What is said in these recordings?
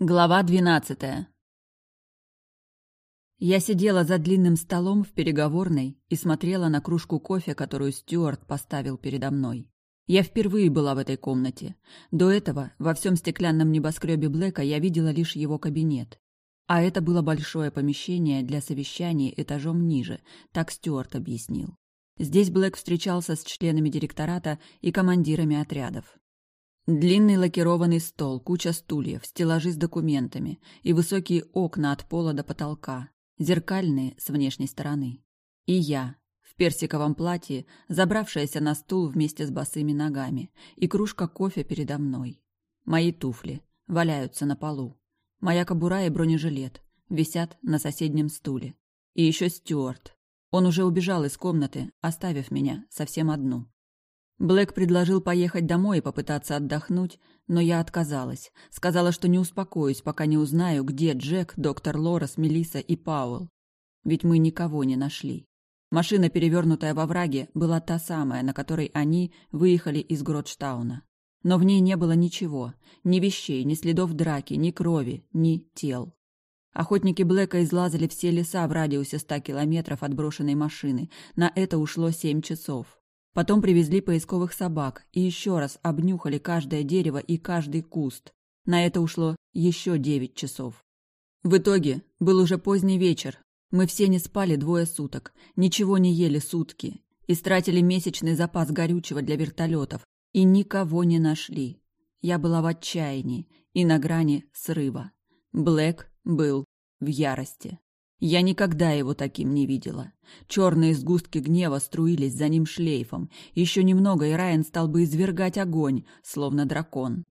Глава двенадцатая. Я сидела за длинным столом в переговорной и смотрела на кружку кофе, которую Стюарт поставил передо мной. Я впервые была в этой комнате. До этого во всем стеклянном небоскребе Блэка я видела лишь его кабинет. А это было большое помещение для совещаний этажом ниже, так Стюарт объяснил. Здесь Блэк встречался с членами директората и командирами отрядов. Длинный лакированный стол, куча стульев, стеллажи с документами и высокие окна от пола до потолка, зеркальные с внешней стороны. И я, в персиковом платье, забравшаяся на стул вместе с босыми ногами, и кружка кофе передо мной. Мои туфли валяются на полу. Моя кобура и бронежилет висят на соседнем стуле. И еще Стюарт. Он уже убежал из комнаты, оставив меня совсем одну. Блэк предложил поехать домой и попытаться отдохнуть, но я отказалась. Сказала, что не успокоюсь, пока не узнаю, где Джек, доктор Лорес, Мелисса и Пауэлл. Ведь мы никого не нашли. Машина, перевернутая во враге, была та самая, на которой они выехали из Гротштауна. Но в ней не было ничего. Ни вещей, ни следов драки, ни крови, ни тел. Охотники Блэка излазали все леса в радиусе ста километров от брошенной машины. На это ушло семь часов. Потом привезли поисковых собак и еще раз обнюхали каждое дерево и каждый куст. На это ушло еще девять часов. В итоге был уже поздний вечер. Мы все не спали двое суток, ничего не ели сутки, истратили месячный запас горючего для вертолетов и никого не нашли. Я была в отчаянии и на грани срыва. Блэк был в ярости. Я никогда его таким не видела. Черные сгустки гнева струились за ним шлейфом. Еще немного, и Райан стал бы извергать огонь, словно дракон.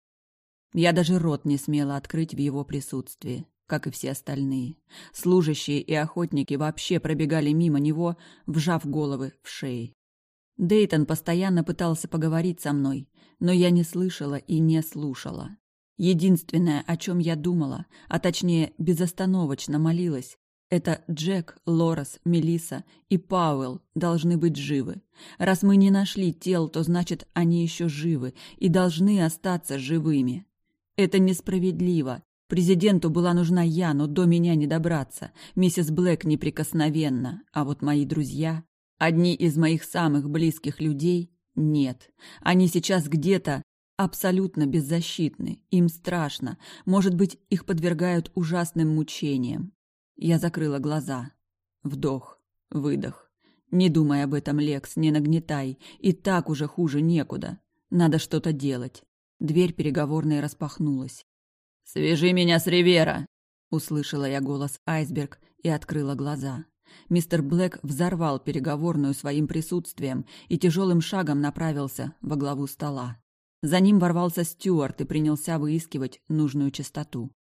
Я даже рот не смела открыть в его присутствии, как и все остальные. Служащие и охотники вообще пробегали мимо него, вжав головы в шеи. Дейтон постоянно пытался поговорить со мной, но я не слышала и не слушала. Единственное, о чем я думала, а точнее безостановочно молилась, это Джек, Лорес, Мелиса и Пауэлл должны быть живы. Раз мы не нашли тел, то значит, они еще живы и должны остаться живыми. Это несправедливо. Президенту была нужна я, но до меня не добраться. Миссис Блэк неприкосновенна, а вот мои друзья, одни из моих самых близких людей, нет. Они сейчас где-то абсолютно беззащитны. Им страшно. Может быть, их подвергают ужасным мучениям. Я закрыла глаза. Вдох, выдох. Не думай об этом, Лекс, не нагнетай. И так уже хуже некуда. Надо что-то делать. Дверь переговорной распахнулась. «Свяжи меня с Ривера!» Услышала я голос Айсберг и открыла глаза. Мистер Блэк взорвал переговорную своим присутствием и тяжелым шагом направился во главу стола. За ним ворвался Стюарт и принялся выискивать нужную частоту.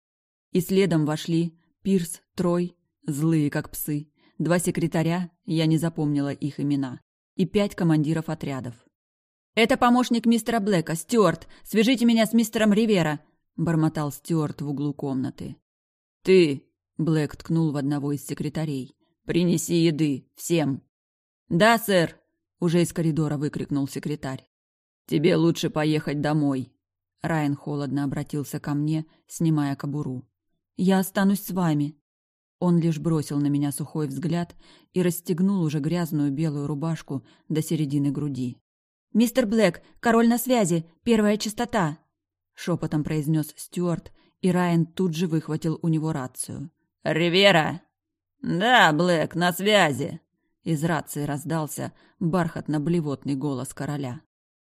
И следом вошли Пирс, Трой, злые как псы, два секретаря, я не запомнила их имена, и пять командиров отрядов. «Это помощник мистера Блэка, Стюарт! Свяжите меня с мистером Ривера!» – бормотал Стюарт в углу комнаты. «Ты!» – Блэк ткнул в одного из секретарей. «Принеси еды! Всем!» «Да, сэр!» – уже из коридора выкрикнул секретарь. «Тебе лучше поехать домой!» Райан холодно обратился ко мне, снимая кобуру. Я останусь с вами. Он лишь бросил на меня сухой взгляд и расстегнул уже грязную белую рубашку до середины груди. «Мистер Блэк, король на связи, первая частота!» Шепотом произнес Стюарт, и Райан тут же выхватил у него рацию. «Ривера!» «Да, Блэк, на связи!» Из рации раздался бархатно-блевотный голос короля.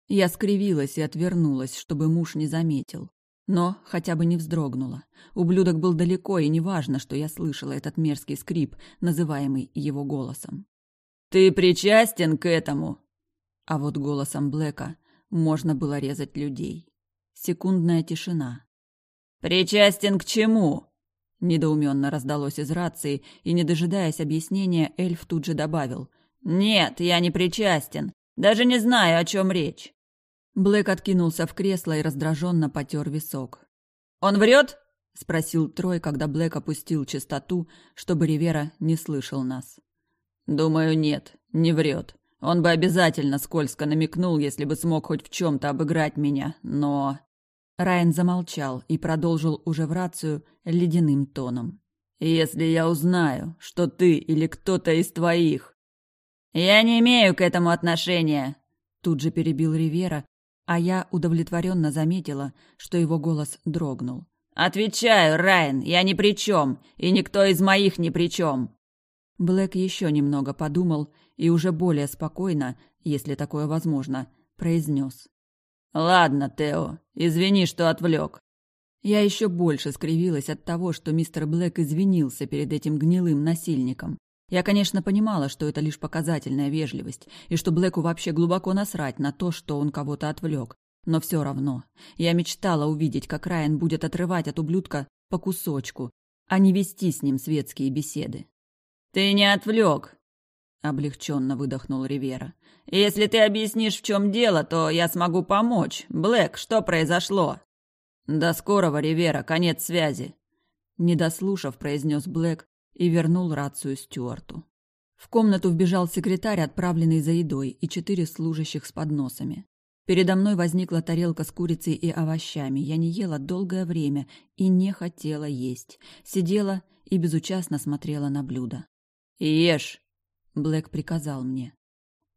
Я скривилась и отвернулась, чтобы муж не заметил. Но хотя бы не вздрогнула. Ублюдок был далеко, и неважно, что я слышала этот мерзкий скрип, называемый его голосом. «Ты причастен к этому?» А вот голосом Блэка можно было резать людей. Секундная тишина. «Причастен к чему?» Недоуменно раздалось из рации, и, не дожидаясь объяснения, эльф тут же добавил. «Нет, я не причастен. Даже не знаю, о чем речь». Блэк откинулся в кресло и раздраженно потер висок. «Он врет?» – спросил Трой, когда Блэк опустил частоту, чтобы Ривера не слышал нас. «Думаю, нет, не врет. Он бы обязательно скользко намекнул, если бы смог хоть в чем-то обыграть меня, но...» Райан замолчал и продолжил уже в рацию ледяным тоном. «Если я узнаю, что ты или кто-то из твоих...» «Я не имею к этому отношения!» Тут же перебил Ривера, а я удовлетворенно заметила, что его голос дрогнул. «Отвечаю, Райан, я ни при чем, и никто из моих ни при чем!» Блэк еще немного подумал и уже более спокойно, если такое возможно, произнес. «Ладно, Тео, извини, что отвлек». Я еще больше скривилась от того, что мистер Блэк извинился перед этим гнилым насильником. Я, конечно, понимала, что это лишь показательная вежливость, и что Блэку вообще глубоко насрать на то, что он кого-то отвлек. Но все равно, я мечтала увидеть, как Райан будет отрывать от ублюдка по кусочку, а не вести с ним светские беседы. «Ты не отвлек!» — облегченно выдохнул Ривера. «Если ты объяснишь, в чем дело, то я смогу помочь. Блэк, что произошло?» «До скорого, Ривера, конец связи!» Не дослушав, произнес Блэк и вернул рацию Стюарту. В комнату вбежал секретарь, отправленный за едой, и четыре служащих с подносами. Передо мной возникла тарелка с курицей и овощами. Я не ела долгое время и не хотела есть. Сидела и безучастно смотрела на блюдо. «Ешь!» — Блэк приказал мне.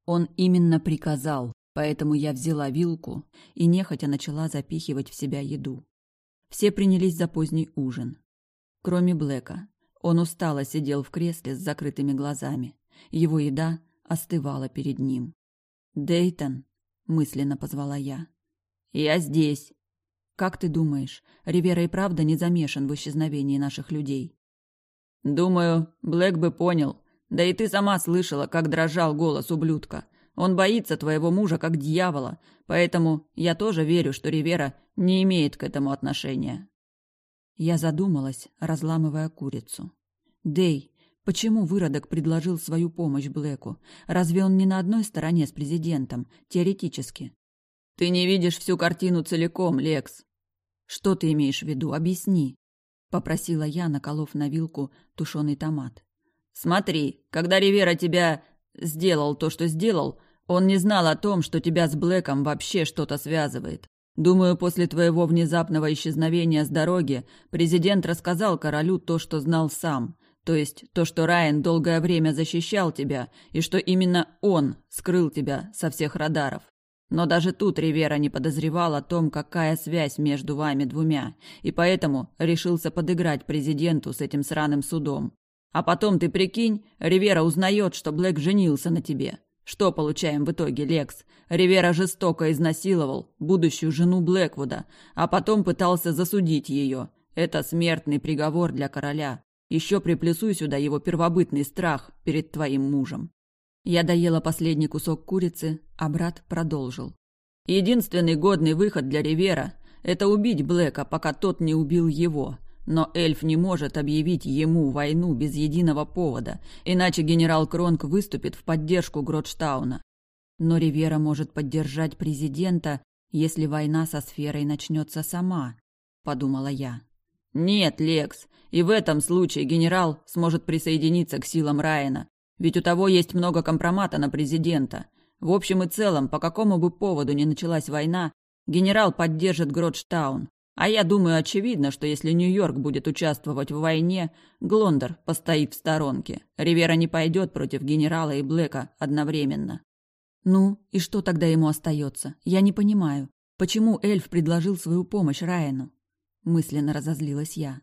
Он именно приказал, поэтому я взяла вилку и нехотя начала запихивать в себя еду. Все принялись за поздний ужин. Кроме Блэка. Он устало сидел в кресле с закрытыми глазами. Его еда остывала перед ним. «Дейтон», — мысленно позвала я. «Я здесь». «Как ты думаешь, Ривера и правда не замешан в исчезновении наших людей?» «Думаю, Блэк бы понял. Да и ты сама слышала, как дрожал голос ублюдка. Он боится твоего мужа как дьявола, поэтому я тоже верю, что Ривера не имеет к этому отношения». Я задумалась, разламывая курицу. «Дэй, почему выродок предложил свою помощь Блэку? Разве он не на одной стороне с президентом, теоретически?» «Ты не видишь всю картину целиком, Лекс». «Что ты имеешь в виду? Объясни», — попросила я, наколов на вилку тушеный томат. «Смотри, когда Ривера тебя сделал то, что сделал, он не знал о том, что тебя с Блэком вообще что-то связывает. Думаю, после твоего внезапного исчезновения с дороги президент рассказал королю то, что знал сам. То есть то, что Райан долгое время защищал тебя, и что именно он скрыл тебя со всех радаров. Но даже тут Ривера не подозревал о том, какая связь между вами двумя, и поэтому решился подыграть президенту с этим сраным судом. А потом ты прикинь, Ривера узнает, что Блэк женился на тебе. Что получаем в итоге, Лекс? Ривера жестоко изнасиловал будущую жену Блэквуда, а потом пытался засудить ее. Это смертный приговор для короля. Еще приплюсуй сюда его первобытный страх перед твоим мужем. Я доела последний кусок курицы, а брат продолжил. Единственный годный выход для Ривера – это убить Блэка, пока тот не убил его – но эльф не может объявить ему войну без единого повода, иначе генерал Кронк выступит в поддержку Гротштауна. Но Ривера может поддержать президента, если война со сферой начнется сама, подумала я. Нет, Лекс, и в этом случае генерал сможет присоединиться к силам Райана, ведь у того есть много компромата на президента. В общем и целом, по какому бы поводу ни началась война, генерал поддержит Гротштаун, а я думаю, очевидно, что если Нью-Йорк будет участвовать в войне, Глондер постоит в сторонке. Ривера не пойдет против генерала и Блэка одновременно. Ну, и что тогда ему остается? Я не понимаю. Почему эльф предложил свою помощь Райану? Мысленно разозлилась я.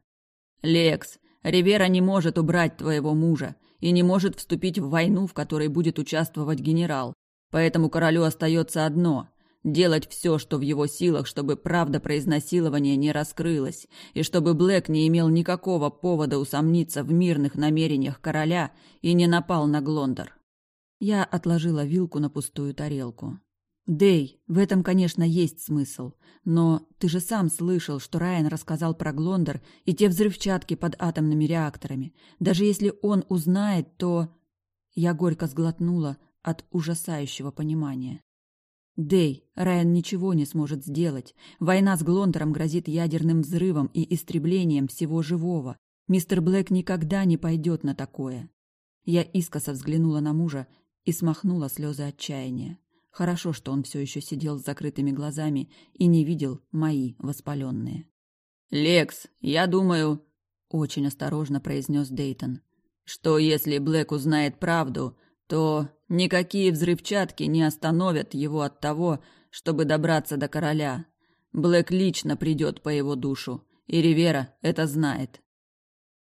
Лекс, Ривера не может убрать твоего мужа и не может вступить в войну, в которой будет участвовать генерал. Поэтому королю остается одно делать все, что в его силах, чтобы правда про изнасилование не раскрылась, и чтобы Блэк не имел никакого повода усомниться в мирных намерениях короля и не напал на Глондор. Я отложила вилку на пустую тарелку. «Дэй, в этом, конечно, есть смысл, но ты же сам слышал, что Райан рассказал про Глондор и те взрывчатки под атомными реакторами. Даже если он узнает, то...» Я горько сглотнула от ужасающего понимания. Дэй, Райан ничего не сможет сделать. Война с Глонтером грозит ядерным взрывом и истреблением всего живого. Мистер Блэк никогда не пойдет на такое. Я искоса взглянула на мужа и смахнула слезы отчаяния. Хорошо, что он все еще сидел с закрытыми глазами и не видел мои воспаленные. «Лекс, я думаю...» — очень осторожно произнес Дейтон. «Что если Блэк узнает правду, то никакие взрывчатки не остановят его от того, чтобы добраться до короля. Блэк лично придет по его душу, и Ривера это знает».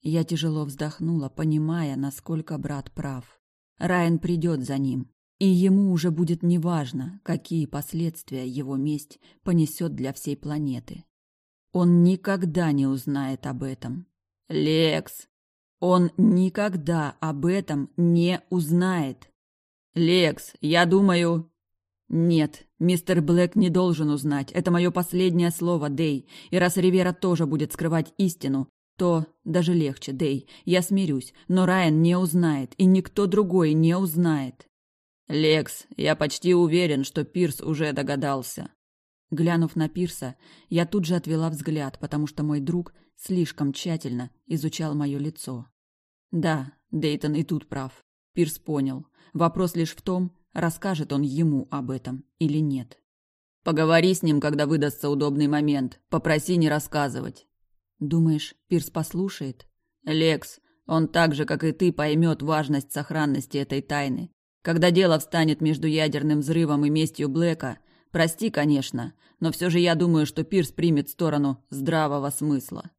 Я тяжело вздохнула, понимая, насколько брат прав. Райан придет за ним, и ему уже будет неважно, какие последствия его месть понесет для всей планеты. Он никогда не узнает об этом. Лекс! Он никогда об этом не узнает. Лекс, я думаю... Нет, мистер Блэк не должен узнать. Это мое последнее слово, Дэй. И раз Ривера тоже будет скрывать истину, то даже легче, Дэй. Я смирюсь, но Райан не узнает, и никто другой не узнает. Лекс, я почти уверен, что Пирс уже догадался. Глянув на Пирса, я тут же отвела взгляд, потому что мой друг слишком тщательно изучал мое лицо. Да, Дейтон и тут прав. Пирс понял. Вопрос лишь в том, расскажет он ему об этом или нет. Поговори с ним, когда выдастся удобный момент. Попроси не рассказывать. Думаешь, Пирс послушает? Лекс, он так же, как и ты, поймет важность сохранности этой тайны. Когда дело встанет между ядерным взрывом и местью Блэка, Прости, конечно, но все же я думаю, что Пирс примет сторону здравого смысла.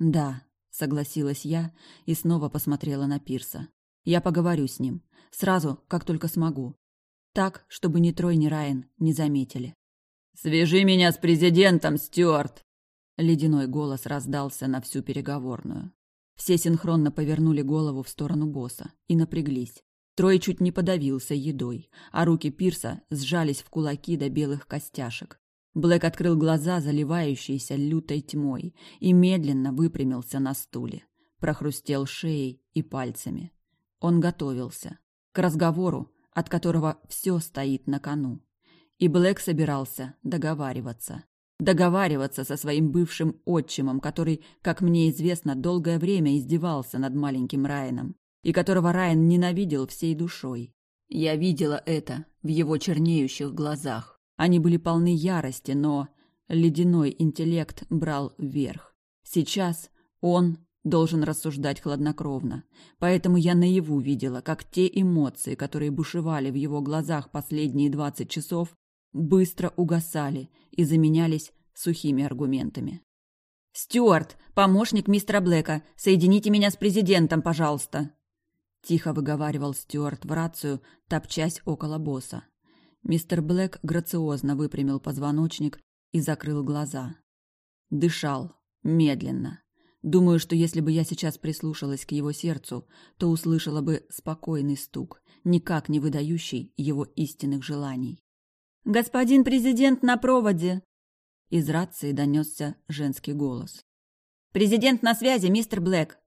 Да, согласилась я и снова посмотрела на Пирса. Я поговорю с ним. Сразу, как только смогу. Так, чтобы ни Трой, ни Райан не заметили. «Свяжи меня с президентом, Стюарт!» Ледяной голос раздался на всю переговорную. Все синхронно повернули голову в сторону босса и напряглись. Трой чуть не подавился едой, а руки Пирса сжались в кулаки до белых костяшек. Блэк открыл глаза, заливающиеся лютой тьмой, и медленно выпрямился на стуле. Прохрустел шеей и пальцами. Он готовился к разговору, от которого все стоит на кону. И Блэк собирался договариваться. Договариваться со своим бывшим отчимом, который, как мне известно, долгое время издевался над маленьким Райаном и которого Райан ненавидел всей душой. Я видела это в его чернеющих глазах. Они были полны ярости, но ледяной интеллект брал вверх. Сейчас он должен рассуждать хладнокровно. Поэтому я наяву видела, как те эмоции, которые бушевали в его глазах последние двадцать часов, быстро угасали и заменялись сухими аргументами. «Стюарт, помощник мистера Блэка, соедините меня с президентом, пожалуйста!» Тихо выговаривал Стюарт в рацию, топчась около босса. Мистер Блэк грациозно выпрямил позвоночник и закрыл глаза. Дышал. Медленно. Думаю, что если бы я сейчас прислушалась к его сердцу, то услышала бы спокойный стук, никак не выдающий его истинных желаний. «Господин президент на проводе!» Из рации донесся женский голос. «Президент на связи, мистер Блэк!»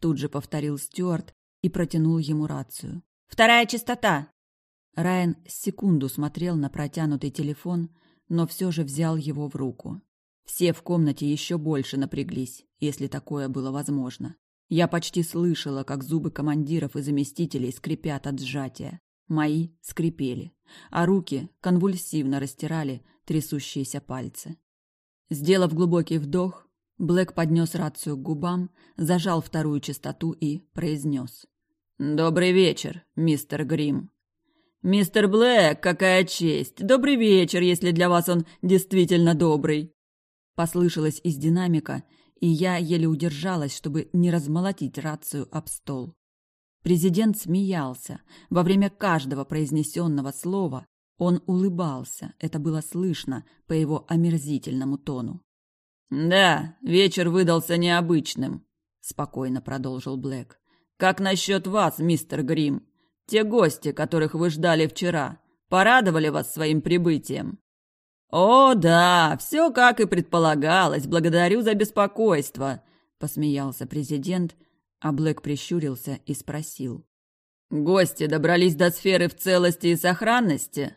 Тут же повторил Стюарт, и протянул ему рацию. «Вторая частота!» Райан секунду смотрел на протянутый телефон, но все же взял его в руку. Все в комнате еще больше напряглись, если такое было возможно. Я почти слышала, как зубы командиров и заместителей скрипят от сжатия. Мои скрипели, а руки конвульсивно растирали трясущиеся пальцы. Сделав глубокий вдох, Блэк поднес рацию к губам, зажал вторую частоту и произнес. «Добрый вечер, мистер Грим». «Мистер Блэк, какая честь! Добрый вечер, если для вас он действительно добрый!» Послышалось из динамика, и я еле удержалась, чтобы не размолотить рацию об стол. Президент смеялся. Во время каждого произнесенного слова он улыбался. Это было слышно по его омерзительному тону. «Да, вечер выдался необычным», — спокойно продолжил Блэк. Как насчет вас, мистер Грим? Те гости, которых вы ждали вчера, порадовали вас своим прибытием? О, да, все как и предполагалось. Благодарю за беспокойство, посмеялся президент, а Блэк прищурился и спросил: Гости добрались до сферы в целости и сохранности?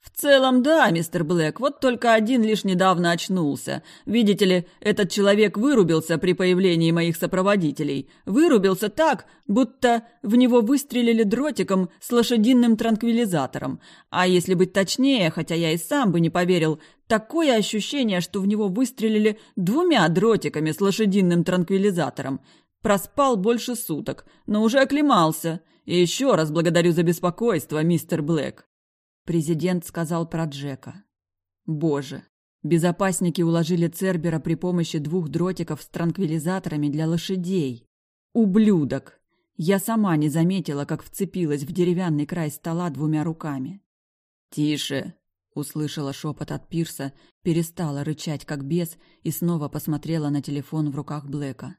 В целом, да, мистер Блэк, вот только один лишь недавно очнулся. Видите ли, этот человек вырубился при появлении моих сопроводителей. Вырубился так, будто в него выстрелили дротиком с лошадиным транквилизатором. А если быть точнее, хотя я и сам бы не поверил, такое ощущение, что в него выстрелили двумя дротиками с лошадиным транквилизатором. Проспал больше суток, но уже оклемался. И еще раз благодарю за беспокойство, мистер Блэк. Президент сказал про Джека. Боже, безопасники уложили Цербера при помощи двух дротиков с транквилизаторами для лошадей. Ублюдок! Я сама не заметила, как вцепилась в деревянный край стола двумя руками. «Тише!» — услышала шепот от Пирса, перестала рычать, как бес, и снова посмотрела на телефон в руках Блэка.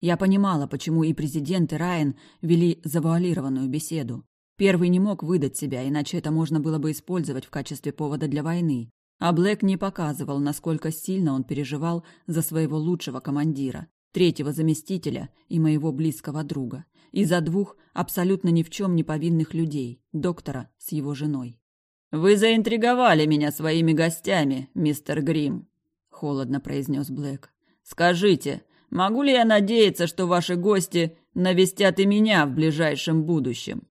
Я понимала, почему и президент, и Райан вели завуалированную беседу. Первый не мог выдать себя, иначе это можно было бы использовать в качестве повода для войны. А Блэк не показывал, насколько сильно он переживал за своего лучшего командира, третьего заместителя и моего близкого друга, и за двух абсолютно ни в чем не повинных людей, доктора с его женой. «Вы заинтриговали меня своими гостями, мистер Грим», — холодно произнес Блэк. «Скажите, могу ли я надеяться, что ваши гости навестят и меня в ближайшем будущем?»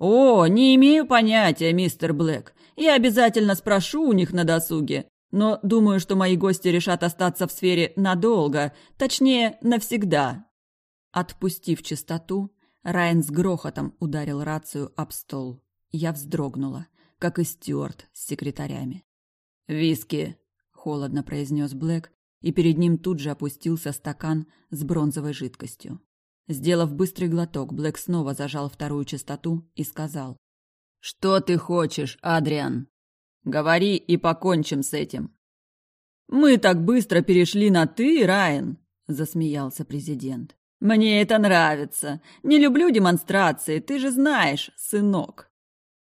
«О, не имею понятия, мистер Блэк. Я обязательно спрошу у них на досуге. Но думаю, что мои гости решат остаться в сфере надолго, точнее, навсегда». Отпустив чистоту, Райан с грохотом ударил рацию об стол. Я вздрогнула, как и Стюарт с секретарями. «Виски», — холодно произнес Блэк, и перед ним тут же опустился стакан с бронзовой жидкостью. Сделав быстрый глоток, Блэк снова зажал вторую частоту и сказал. «Что ты хочешь, Адриан? Говори и покончим с этим». «Мы так быстро перешли на «ты», Райан», — засмеялся президент. «Мне это нравится. Не люблю демонстрации, ты же знаешь, сынок».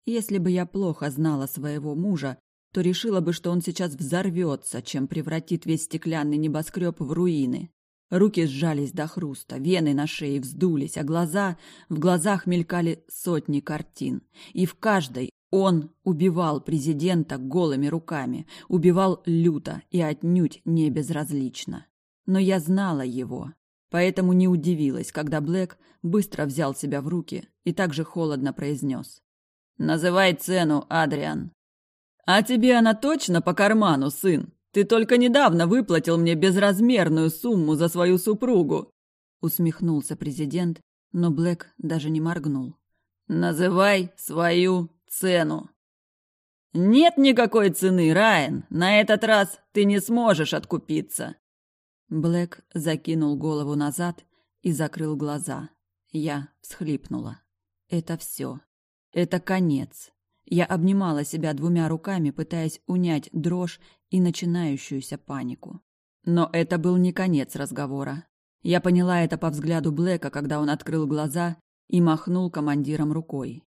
Если бы я плохо знала своего мужа, то решила бы, что он сейчас взорвется, чем превратит весь стеклянный небоскреб в руины. Руки сжались до хруста, вены на шее вздулись, а глаза... В глазах мелькали сотни картин. И в каждой он убивал президента голыми руками, убивал люто и отнюдь не безразлично. Но я знала его, поэтому не удивилась, когда Блэк быстро взял себя в руки и также холодно произнес. «Называй цену, Адриан». «А тебе она точно по карману, сын?» Ты только недавно выплатил мне безразмерную сумму за свою супругу!» Усмехнулся президент, но Блэк даже не моргнул. «Называй свою цену!» «Нет никакой цены, Райан! На этот раз ты не сможешь откупиться!» Блэк закинул голову назад и закрыл глаза. Я всхлипнула. «Это все. Это конец. Я обнимала себя двумя руками, пытаясь унять дрожь и начинающуюся панику. Но это был не конец разговора. Я поняла это по взгляду Блэка, когда он открыл глаза и махнул командиром рукой.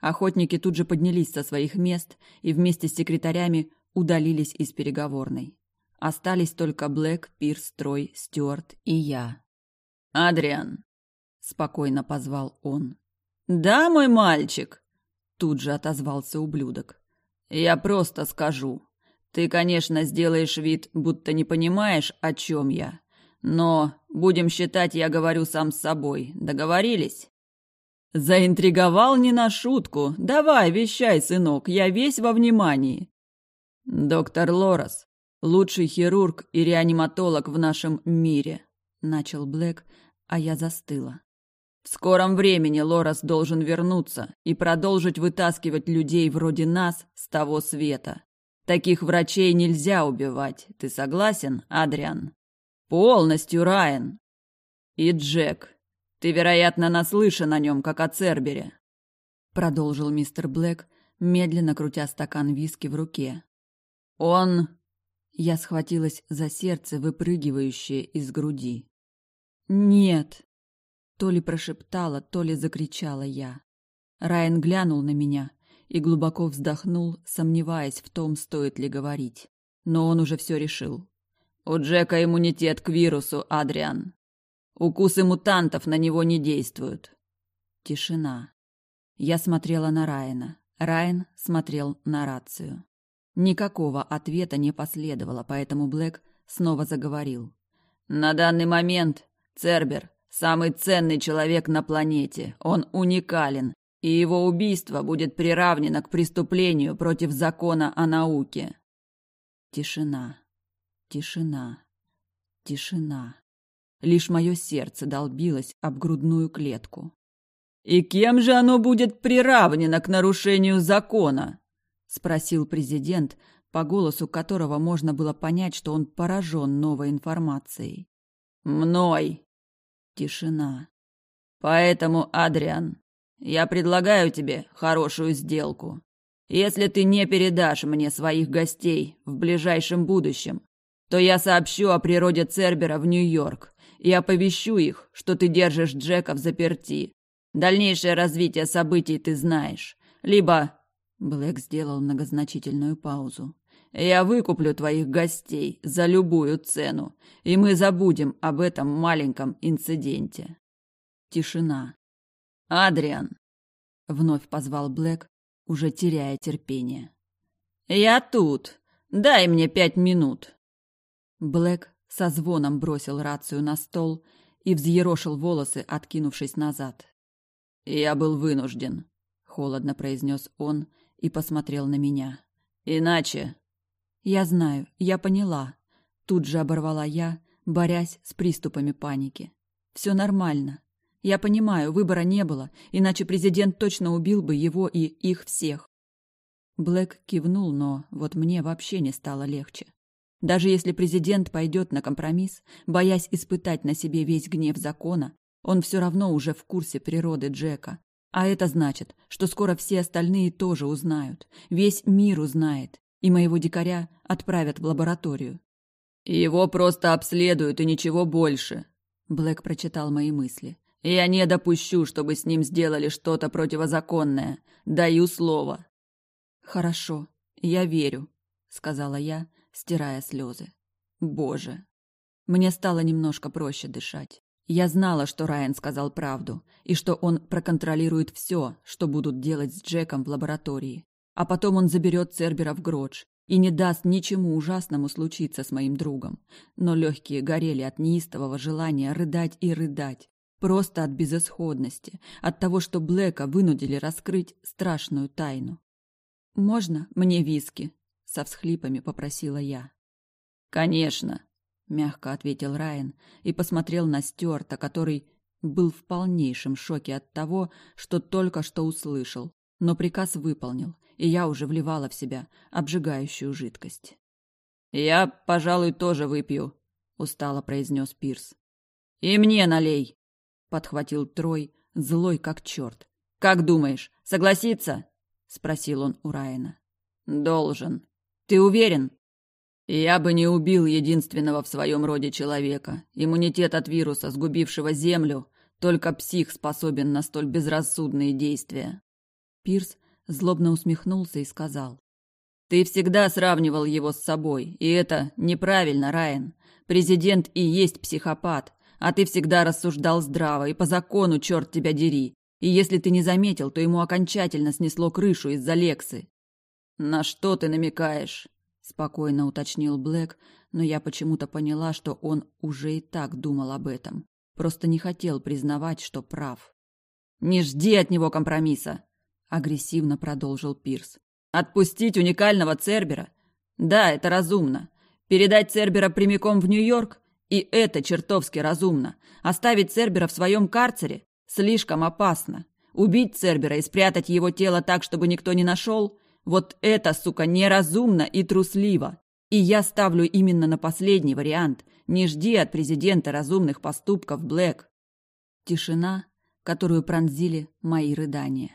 Охотники тут же поднялись со своих мест и вместе с секретарями удалились из переговорной. Остались только Блэк, Пирс, Трой, Стюарт и я. «Адриан!» — спокойно позвал он. «Да, мой мальчик!» Тут же отозвался ублюдок. «Я просто скажу. Ты, конечно, сделаешь вид, будто не понимаешь, о чем я. Но, будем считать, я говорю сам с собой. Договорились?» «Заинтриговал не на шутку. Давай, вещай, сынок, я весь во внимании». «Доктор Лорас, лучший хирург и реаниматолог в нашем мире», — начал Блэк, а я застыла. В скором времени Лорас должен вернуться и продолжить вытаскивать людей вроде нас с того света. Таких врачей нельзя убивать. Ты согласен, Адриан? Полностью, Райан. И Джек. Ты, вероятно, наслышан о нем, как о Цербере. Продолжил мистер Блэк, медленно крутя стакан виски в руке. Он... Я схватилась за сердце, выпрыгивающее из груди. «Нет», то ли прошептала, то ли закричала я. Райан глянул на меня и глубоко вздохнул, сомневаясь в том, стоит ли говорить. Но он уже все решил. «У Джека иммунитет к вирусу, Адриан. Укусы мутантов на него не действуют». Тишина. Я смотрела на Райана. Райан смотрел на рацию. Никакого ответа не последовало, поэтому Блэк снова заговорил. «На данный момент Цербер – самый ценный человек на планете. Он уникален, и его убийство будет приравнено к преступлению против закона о науке». Тишина, тишина, тишина. Лишь мое сердце долбилось об грудную клетку. «И кем же оно будет приравнено к нарушению закона?» — спросил президент, по голосу которого можно было понять, что он поражен новой информацией. «Мной!» Тишина. «Поэтому, Адриан, я предлагаю тебе хорошую сделку. Если ты не передашь мне своих гостей в ближайшем будущем, то я сообщу о природе Цербера в Нью-Йорк и оповещу их, что ты держишь Джека в заперти. Дальнейшее развитие событий ты знаешь. Либо Блэк сделал многозначительную паузу. «Я выкуплю твоих гостей за любую цену, и мы забудем об этом маленьком инциденте». Тишина. «Адриан!» — вновь позвал Блэк, уже теряя терпение. «Я тут. Дай мне пять минут». Блэк со звоном бросил рацию на стол и взъерошил волосы, откинувшись назад. «Я был вынужден», — холодно произнес он и посмотрел на меня. «Иначе...» «Я знаю, я поняла». Тут же оборвала я, борясь с приступами паники. «Все нормально. Я понимаю, выбора не было, иначе президент точно убил бы его и их всех». Блэк кивнул, но вот мне вообще не стало легче. Даже если президент пойдет на компромисс, боясь испытать на себе весь гнев закона, он все равно уже в курсе природы Джека, а это значит, что скоро все остальные тоже узнают. Весь мир узнает. И моего дикаря отправят в лабораторию. «Его просто обследуют и ничего больше», — Блэк прочитал мои мысли. «Я не допущу, чтобы с ним сделали что-то противозаконное. Даю слово». «Хорошо, я верю», — сказала я, стирая слезы. «Боже». Мне стало немножко проще дышать. Я знала, что Райан сказал правду, и что он проконтролирует все, что будут делать с Джеком в лаборатории. А потом он заберет Цербера в Гродж и не даст ничему ужасному случиться с моим другом. Но легкие горели от неистового желания рыдать и рыдать. Просто от безысходности, от того, что Блэка вынудили раскрыть страшную тайну. «Можно мне виски?» — со всхлипами попросила я. «Конечно», мягко ответил Райан и посмотрел на Стюарта, который был в полнейшем шоке от того, что только что услышал, но приказ выполнил, и я уже вливала в себя обжигающую жидкость. «Я, пожалуй, тоже выпью», — устало произнес Пирс. «И мне налей», — подхватил Трой, злой как черт. «Как думаешь, согласится?» — спросил он у Райана. «Должен. Ты уверен?» Я бы не убил единственного в своем роде человека. Иммунитет от вируса, сгубившего Землю, только псих способен на столь безрассудные действия. Пирс злобно усмехнулся и сказал. Ты всегда сравнивал его с собой, и это неправильно, Райан. Президент и есть психопат, а ты всегда рассуждал здраво и по закону, черт тебя дери. И если ты не заметил, то ему окончательно снесло крышу из-за Лексы. На что ты намекаешь? спокойно уточнил Блэк, но я почему-то поняла, что он уже и так думал об этом. Просто не хотел признавать, что прав. Не жди от него компромисса, агрессивно продолжил Пирс. Отпустить уникального Цербера? Да, это разумно. Передать Цербера прямиком в Нью-Йорк? И это чертовски разумно. Оставить Цербера в своем карцере? Слишком опасно. Убить Цербера и спрятать его тело так, чтобы никто не нашел? Вот это, сука, неразумно и трусливо. И я ставлю именно на последний вариант. Не жди от президента разумных поступков, Блэк. Тишина, которую пронзили мои рыдания.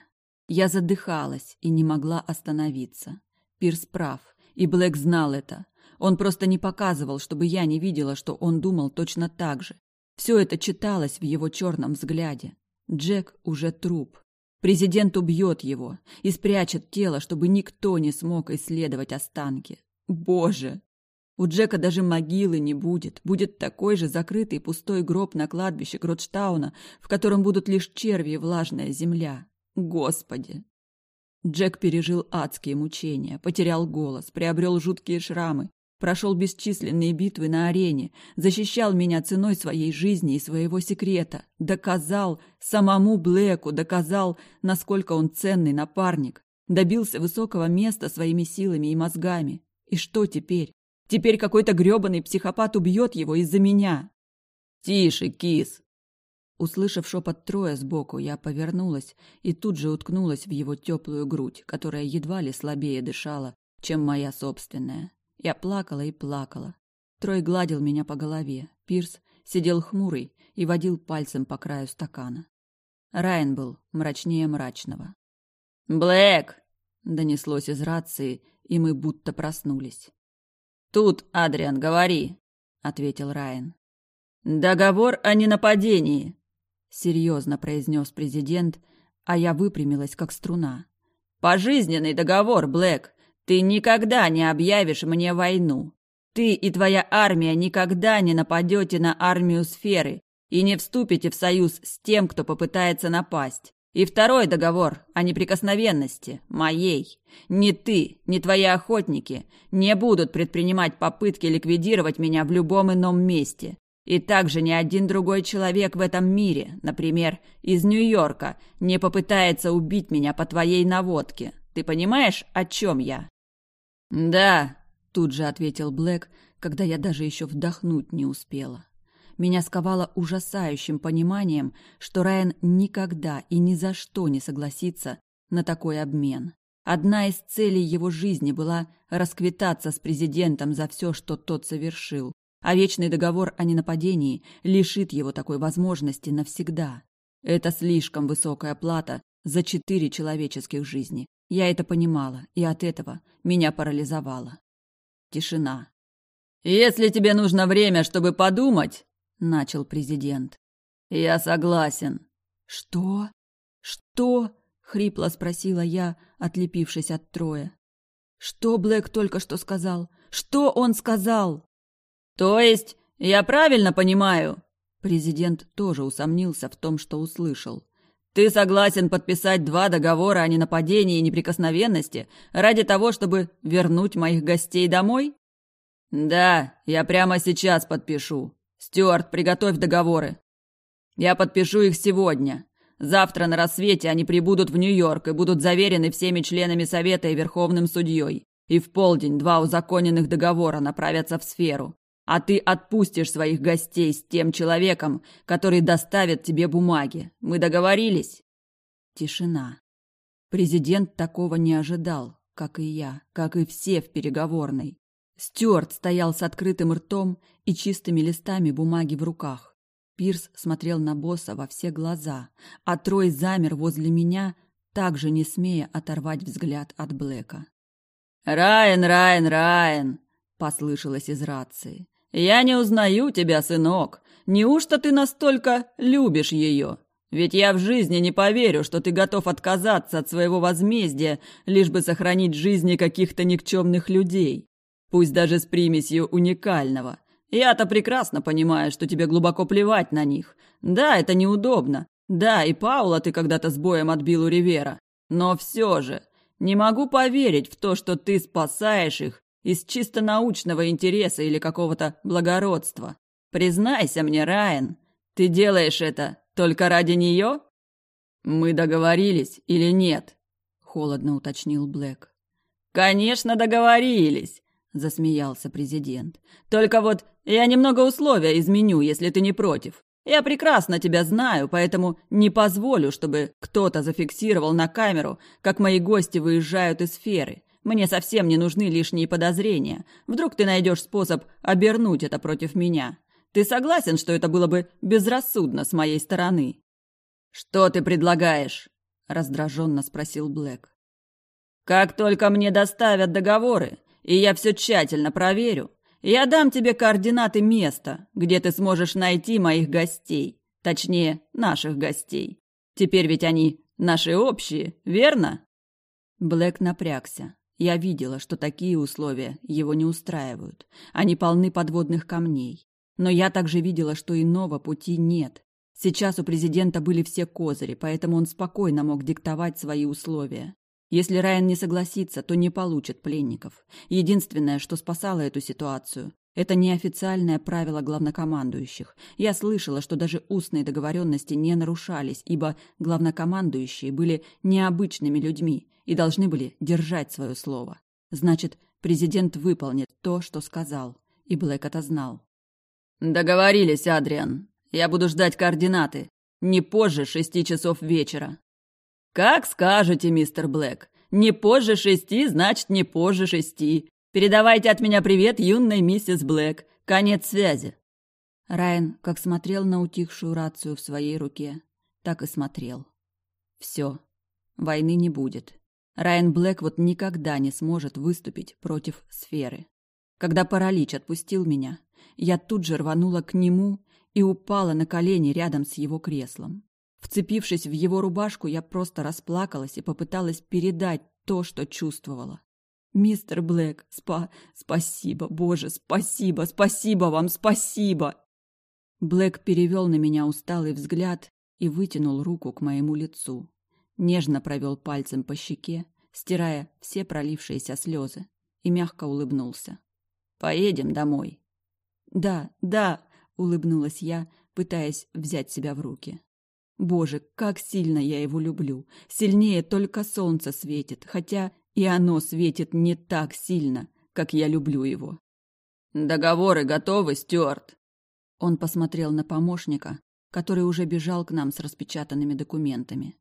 Я задыхалась и не могла остановиться. Пирс прав, и Блэк знал это. Он просто не показывал, чтобы я не видела, что он думал точно так же. Все это читалось в его черном взгляде. Джек уже труп. Президент убьет его и спрячет тело, чтобы никто не смог исследовать останки. Боже! У Джека даже могилы не будет. Будет такой же закрытый пустой гроб на кладбище Гротштауна, в котором будут лишь черви и влажная земля. Господи! Джек пережил адские мучения, потерял голос, приобрел жуткие шрамы, прошел бесчисленные битвы на арене, защищал меня ценой своей жизни и своего секрета, доказал самому Блэку, доказал, насколько он ценный напарник, добился высокого места своими силами и мозгами. И что теперь? Теперь какой-то грёбаный психопат убьет его из-за меня. «Тише, кис!» Услышав шепот Троя сбоку, я повернулась и тут же уткнулась в его теплую грудь, которая едва ли слабее дышала, чем моя собственная. Я плакала и плакала. Трой гладил меня по голове. Пирс сидел хмурый и водил пальцем по краю стакана. Райан был мрачнее мрачного. «Блэк!» — донеслось из рации, и мы будто проснулись. «Тут, Адриан, говори», — ответил Райан. «Договор о ненападении», серьезно произнес президент, а я выпрямилась, как струна. Пожизненный договор, Блэк. Ты никогда не объявишь мне войну. Ты и твоя армия никогда не нападете на армию сферы и не вступите в союз с тем, кто попытается напасть. И второй договор о неприкосновенности, моей. Ни ты, ни твои охотники не будут предпринимать попытки ликвидировать меня в любом ином месте. И также ни один другой человек в этом мире, например, из Нью-Йорка, не попытается убить меня по твоей наводке. Ты понимаешь, о чем я? Да, тут же ответил Блэк, когда я даже еще вдохнуть не успела. Меня сковало ужасающим пониманием, что Райан никогда и ни за что не согласится на такой обмен. Одна из целей его жизни была расквитаться с президентом за все, что тот совершил, а вечный договор о ненападении лишит его такой возможности навсегда. Это слишком высокая плата за четыре человеческих жизни. Я это понимала, и от этого меня парализовало. Тишина. «Если тебе нужно время, чтобы подумать», — начал президент. «Я согласен». «Что? Что?» — хрипло спросила я, отлепившись от Троя. «Что Блэк только что сказал? Что он сказал?» То есть, я правильно понимаю? Президент тоже усомнился в том, что услышал. Ты согласен подписать два договора о ненападении и неприкосновенности ради того, чтобы вернуть моих гостей домой? Да, я прямо сейчас подпишу. Стюарт, приготовь договоры. Я подпишу их сегодня. Завтра на рассвете они прибудут в Нью-Йорк и будут заверены всеми членами Совета и Верховным судьей. И в полдень два узаконенных договора направятся в сферу а ты отпустишь своих гостей с тем человеком, который доставит тебе бумаги. Мы договорились?» Тишина. Президент такого не ожидал, как и я, как и все в переговорной. Стюарт стоял с открытым ртом и чистыми листами бумаги в руках. Пирс смотрел на босса во все глаза, а Трой замер возле меня, также не смея оторвать взгляд от Блэка. «Райан, Райан, Райан!» — послышалось из рации. «Я не узнаю тебя, сынок. Неужто ты настолько любишь ее? Ведь я в жизни не поверю, что ты готов отказаться от своего возмездия, лишь бы сохранить жизни каких-то никчемных людей. Пусть даже с примесью уникального. Я-то прекрасно понимаю, что тебе глубоко плевать на них. Да, это неудобно. Да, и Паула ты когда-то с боем отбил у Ривера. Но все же, не могу поверить в то, что ты спасаешь их из чисто научного интереса или какого-то благородства. Признайся мне, Райан, ты делаешь это только ради нее? Мы договорились или нет? Холодно уточнил Блэк. Конечно, договорились, засмеялся президент. Только вот я немного условия изменю, если ты не против. Я прекрасно тебя знаю, поэтому не позволю, чтобы кто-то зафиксировал на камеру, как мои гости выезжают из сферы. Мне совсем не нужны лишние подозрения. Вдруг ты найдешь способ обернуть это против меня. Ты согласен, что это было бы безрассудно с моей стороны?» «Что ты предлагаешь?» – раздраженно спросил Блэк. «Как только мне доставят договоры, и я все тщательно проверю, я дам тебе координаты места, где ты сможешь найти моих гостей, точнее, наших гостей. Теперь ведь они наши общие, верно?» Блэк напрягся. Я видела, что такие условия его не устраивают. Они полны подводных камней. Но я также видела, что иного пути нет. Сейчас у президента были все козыри, поэтому он спокойно мог диктовать свои условия. Если Райан не согласится, то не получит пленников. Единственное, что спасало эту ситуацию, это неофициальное правило главнокомандующих. Я слышала, что даже устные договоренности не нарушались, ибо главнокомандующие были необычными людьми и должны были держать свое слово. Значит, президент выполнит то, что сказал. И Блэк это знал. «Договорились, Адриан. Я буду ждать координаты. Не позже шести часов вечера». «Как скажете, мистер Блэк. Не позже шести, значит, не позже шести. Передавайте от меня привет юной миссис Блэк. Конец связи. Райан как смотрел на утихшую рацию в своей руке, так и смотрел. Все. Войны не будет. Райан Блэк вот никогда не сможет выступить против сферы. Когда паралич отпустил меня, я тут же рванула к нему и упала на колени рядом с его креслом. Вцепившись в его рубашку, я просто расплакалась и попыталась передать то, что чувствовала. «Мистер Блэк, спа... спасибо, боже, спасибо, спасибо вам, спасибо!» Блэк перевел на меня усталый взгляд и вытянул руку к моему лицу. Нежно провел пальцем по щеке, стирая все пролившиеся слезы, и мягко улыбнулся. «Поедем домой». «Да, да», — улыбнулась я, пытаясь взять себя в руки. «Боже, как сильно я его люблю! Сильнее только солнце светит, хотя и оно светит не так сильно, как я люблю его. «Договоры готовы, Стюарт?» Он посмотрел на помощника, который уже бежал к нам с распечатанными документами.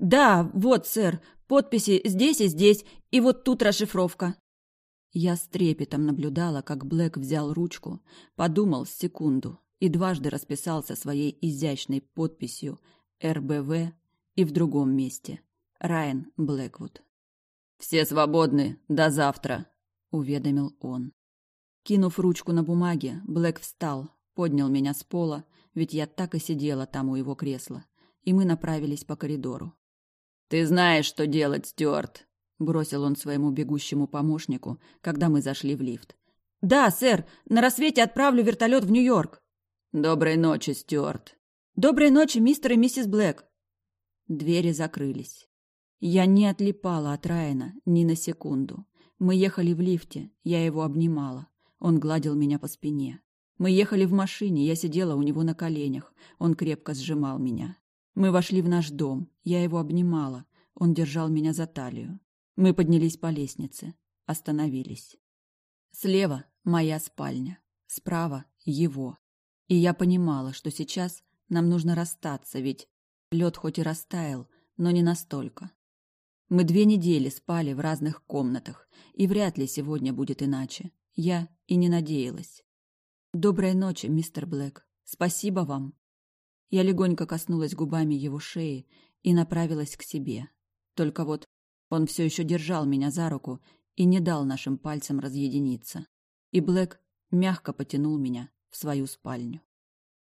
«Да, вот, сэр, подписи здесь и здесь, и вот тут расшифровка». Я с трепетом наблюдала, как Блэк взял ручку, подумал секунду и дважды расписался своей изящной подписью «РБВ» и в другом месте «Райан Блэквуд». «Все свободны. До завтра», — уведомил он. Кинув ручку на бумаге, Блэк встал, поднял меня с пола, ведь я так и сидела там у его кресла, и мы направились по коридору. «Ты знаешь, что делать, Стюарт», — бросил он своему бегущему помощнику, когда мы зашли в лифт. «Да, сэр, на рассвете отправлю вертолет в Нью-Йорк». «Доброй ночи, Стюарт». «Доброй ночи, мистер и миссис Блэк». Двери закрылись. Я не отлипала от Райана ни на секунду. Мы ехали в лифте, я его обнимала. Он гладил меня по спине. Мы ехали в машине, я сидела у него на коленях. Он крепко сжимал меня. Мы вошли в наш дом, я его обнимала. Он держал меня за талию. Мы поднялись по лестнице, остановились. Слева моя спальня, справа его. И я понимала, что сейчас нам нужно расстаться, ведь лед хоть и растаял, но не настолько. Мы две недели спали в разных комнатах, и вряд ли сегодня будет иначе. Я и не надеялась. Доброй ночи, мистер Блэк. Спасибо вам. Я легонько коснулась губами его шеи и направилась к себе. Только вот он все еще держал меня за руку и не дал нашим пальцам разъединиться. И Блэк мягко потянул меня в свою спальню.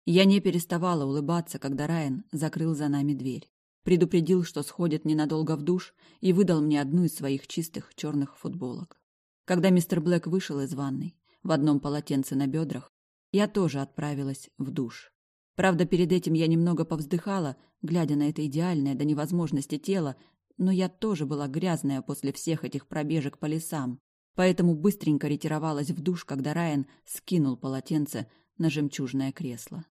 Я не переставала улыбаться, когда Райан закрыл за нами дверь предупредил, что сходит ненадолго в душ, и выдал мне одну из своих чистых черных футболок. Когда мистер Блэк вышел из ванной, в одном полотенце на бедрах, я тоже отправилась в душ. Правда, перед этим я немного повздыхала, глядя на это идеальное до невозможности тело, но я тоже была грязная после всех этих пробежек по лесам, поэтому быстренько ретировалась в душ, когда Райан скинул полотенце на жемчужное кресло.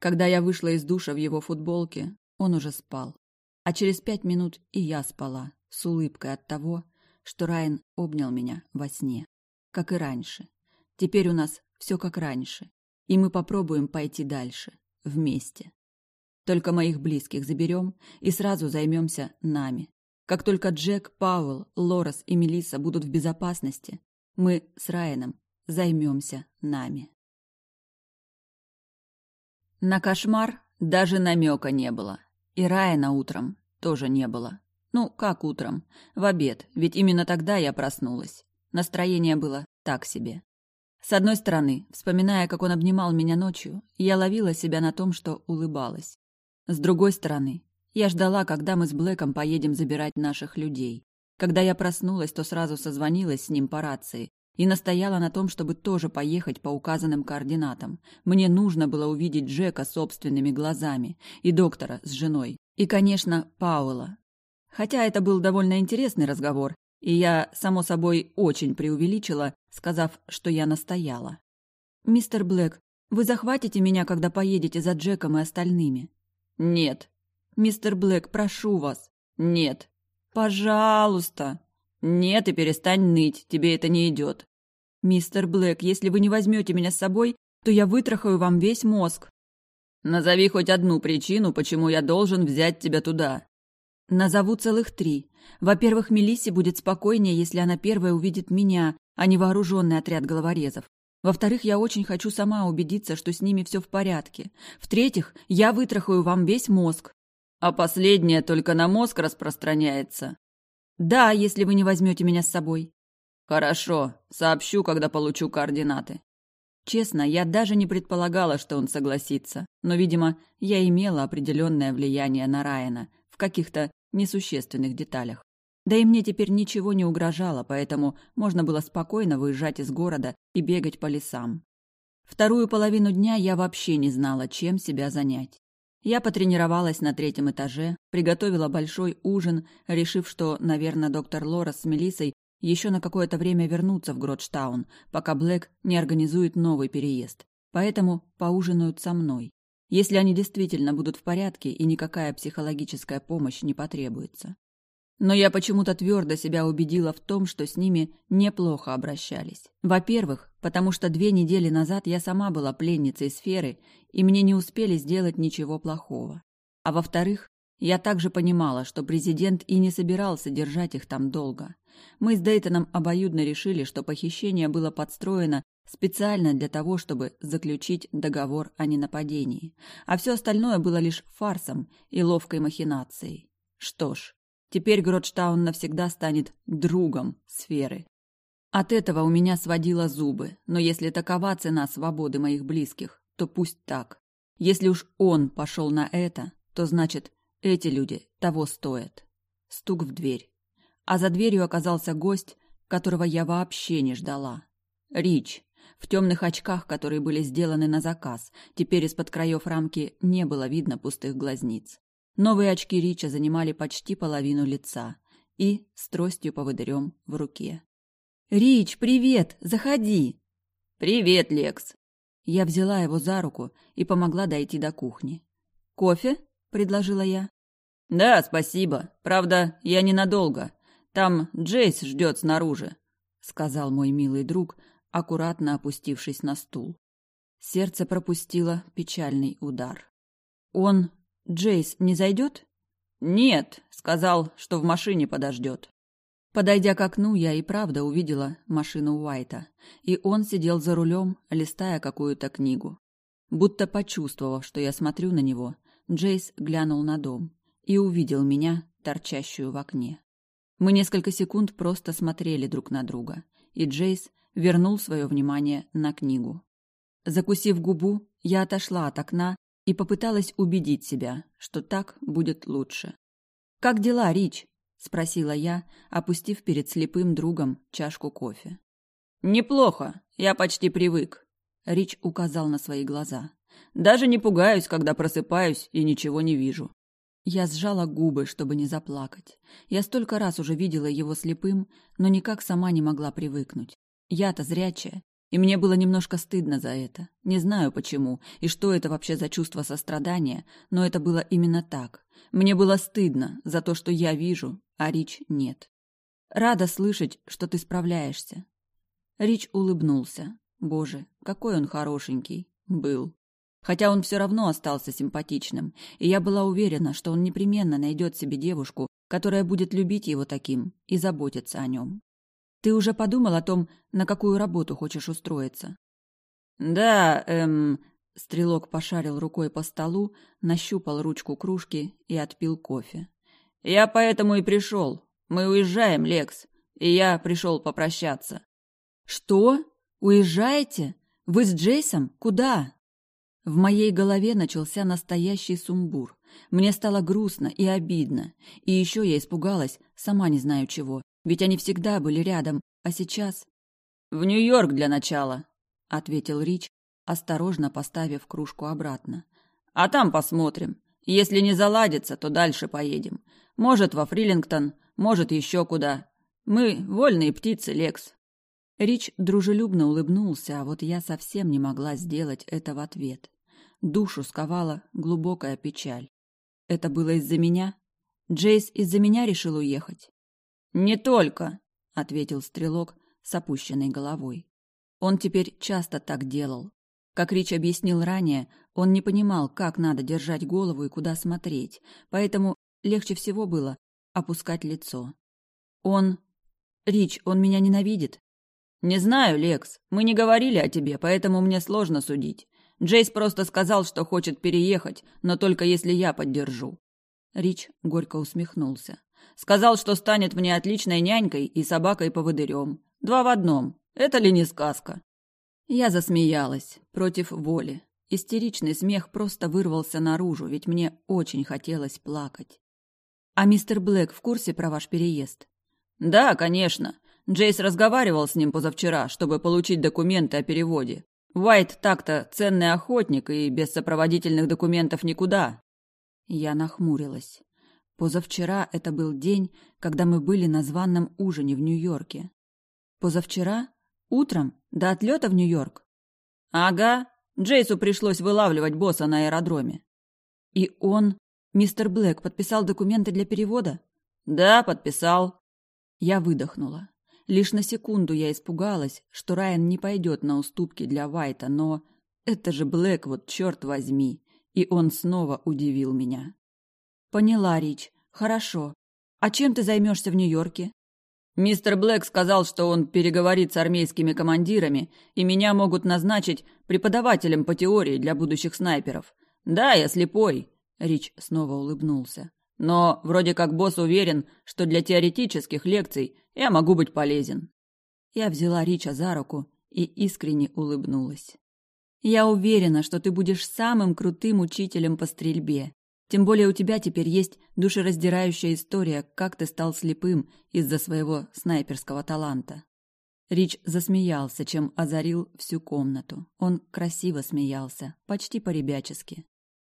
Когда я вышла из душа в его футболке, он уже спал. А через пять минут и я спала, с улыбкой от того, что Райан обнял меня во сне. Как и раньше. Теперь у нас все как раньше. И мы попробуем пойти дальше. Вместе. Только моих близких заберем и сразу займемся нами. Как только Джек, Пауэлл, Лорес и Мелисса будут в безопасности, мы с Райаном займемся нами. На кошмар даже намека не было. И Райана утром тоже не было. Ну, как утром? В обед, ведь именно тогда я проснулась. Настроение было так себе. С одной стороны, вспоминая, как он обнимал меня ночью, я ловила себя на том, что улыбалась. С другой стороны, я ждала, когда мы с Блэком поедем забирать наших людей. Когда я проснулась, то сразу созвонилась с ним по рации и настояла на том, чтобы тоже поехать по указанным координатам. Мне нужно было увидеть Джека собственными глазами и доктора с женой, и, конечно, Пауэлла. Хотя это был довольно интересный разговор, и я, само собой, очень преувеличила, сказав, что я настояла. «Мистер Блэк, вы захватите меня, когда поедете за Джеком и остальными?» «Нет». «Мистер Блэк, прошу вас». «Нет». «Пожалуйста». «Нет, и перестань ныть, тебе это не идет». «Мистер Блэк, если вы не возьмете меня с собой, то я вытрахаю вам весь мозг». «Назови хоть одну причину, почему я должен взять тебя туда». Назову целых три. Во-первых, Мелиссе будет спокойнее, если она первая увидит меня, а не вооруженный отряд головорезов. Во-вторых, я очень хочу сама убедиться, что с ними все в порядке. В-третьих, я вытрахаю вам весь мозг. А последнее только на мозг распространяется. Да, если вы не возьмете меня с собой. Хорошо, сообщу, когда получу координаты. Честно, я даже не предполагала, что он согласится, но, видимо, я имела определенное влияние на Райана в каких-то несущественных деталях. Да и мне теперь ничего не угрожало, поэтому можно было спокойно выезжать из города и бегать по лесам. Вторую половину дня я вообще не знала, чем себя занять. Я потренировалась на третьем этаже, приготовила большой ужин, решив, что, наверное, доктор Лора с Мелиссой еще на какое-то время вернутся в Гротштаун, пока Блэк не организует новый переезд. Поэтому поужинают со мной. Если они действительно будут в порядке и никакая психологическая помощь не потребуется. Но я почему-то твердо себя убедила в том, что с ними неплохо обращались. Во-первых, потому что две недели назад я сама была пленницей сферы, и мне не успели сделать ничего плохого. А во-вторых, я также понимала, что президент и не собирался держать их там долго. Мы с Дейтоном обоюдно решили, что похищение было подстроено специально для того, чтобы заключить договор о ненападении, а все остальное было лишь фарсом и ловкой махинацией. Что ж, теперь Гротштаун навсегда станет другом сферы. От этого у меня сводило зубы, но если такова цена свободы моих близких, то пусть так. Если уж он пошел на это, то значит, эти люди того стоят. Стук в дверь. А за дверью оказался гость, которого я вообще не ждала. Рич, в темных очках, которые были сделаны на заказ. Теперь из-под краев рамки не было видно пустых глазниц. Новые очки Рича занимали почти половину лица. И с тростью поводырем в руке. «Рич, привет! Заходи!» «Привет, Лекс!» Я взяла его за руку и помогла дойти до кухни. «Кофе?» – предложила я. «Да, спасибо. Правда, я ненадолго. Там Джейс ждет снаружи», – сказал мой милый друг, аккуратно опустившись на стул. Сердце пропустило печальный удар. «Он... Джейс не зайдет?» «Нет», — сказал, что в машине подождет. Подойдя к окну, я и правда увидела машину Уайта, и он сидел за рулем, листая какую-то книгу. Будто почувствовав, что я смотрю на него, Джейс глянул на дом и увидел меня, торчащую в окне. Мы несколько секунд просто смотрели друг на друга, и Джейс вернул свое внимание на книгу. Закусив губу, я отошла от окна и попыталась убедить себя, что так будет лучше. «Как дела, Рич?» – спросила я, опустив перед слепым другом чашку кофе. «Неплохо, я почти привык», – Рич указал на свои глаза. «Даже не пугаюсь, когда просыпаюсь и ничего не вижу». Я сжала губы, чтобы не заплакать. Я столько раз уже видела его слепым, но никак сама не могла привыкнуть. Я-то зрячая, и мне было немножко стыдно за это. Не знаю почему, и что это вообще за чувство сострадания, но это было именно так. Мне было стыдно за то, что я вижу, а Рич нет. Рада слышать, что ты справляешься. Рич улыбнулся. Боже, какой он хорошенький. Был. Хотя он все равно остался симпатичным, и я была уверена, что он непременно найдет себе девушку, которая будет любить его таким и заботиться о нем. Ты уже подумал о том, на какую работу хочешь устроиться? Да, эм, стрелок пошарил рукой по столу, нащупал ручку кружки и отпил кофе. Я поэтому и пришел. Мы уезжаем, Лекс, и я пришел попрощаться. Что? Уезжаете? Вы с Джейсом? Куда? В моей голове начался настоящий сумбур. Мне стало грустно и обидно. И еще я испугалась, сама не знаю чего. Ведь они всегда были рядом, а сейчас... «В Нью-Йорк для начала», — ответил Рич, осторожно поставив кружку обратно. «А там посмотрим. Если не заладится, то дальше поедем. Может, во Фрилингтон, может, еще куда. Мы вольные птицы, Лекс. Рич дружелюбно улыбнулся, а вот я совсем не могла сделать это в ответ. Душу сковала глубокая печаль. Это было из-за меня? Джейс из-за меня решил уехать? Не только, ответил стрелок с опущенной головой. Он теперь часто так делал. Как Рич объяснил ранее, он не понимал, как надо держать голову и куда смотреть, поэтому легче всего было опускать лицо. Он... Рич, он меня ненавидит? Не знаю, Лекс. Мы не говорили о тебе, поэтому мне сложно судить. Джейс просто сказал, что хочет переехать, но только если я поддержу. Рич горько усмехнулся. Сказал, что станет мне отличной нянькой и собакой-поводырем. Два в одном. Это ли не сказка? Я засмеялась, против воли. Истеричный смех просто вырвался наружу, ведь мне очень хотелось плакать. «А мистер Блэк в курсе про ваш переезд?» «Да, конечно. Джейс разговаривал с ним позавчера, чтобы получить документы о переводе. Уайт так-то ценный охотник и без сопроводительных документов никуда». Я нахмурилась. Позавчера это был день, когда мы были на званном ужине в Нью-Йорке. Позавчера? Утром? До отлета в Нью-Йорк? Ага. Джейсу пришлось вылавливать босса на аэродроме. И он, мистер Блэк, подписал документы для перевода? Да, подписал. Я выдохнула. Лишь на секунду я испугалась, что Райан не пойдет на уступки для Вайта, но это же Блэк, вот черт возьми, и он снова удивил меня. Поняла, Рич. Хорошо. А чем ты займешься в Нью-Йорке? Мистер Блэк сказал, что он переговорит с армейскими командирами, и меня могут назначить преподавателем по теории для будущих снайперов. Да, я слепой, Рич снова улыбнулся. Но вроде как босс уверен, что для теоретических лекций я могу быть полезен. Я взяла Рича за руку и искренне улыбнулась. Я уверена, что ты будешь самым крутым учителем по стрельбе. Тем более у тебя теперь есть душераздирающая история, как ты стал слепым из-за своего снайперского таланта. Рич засмеялся, чем озарил всю комнату. Он красиво смеялся, почти по-ребячески.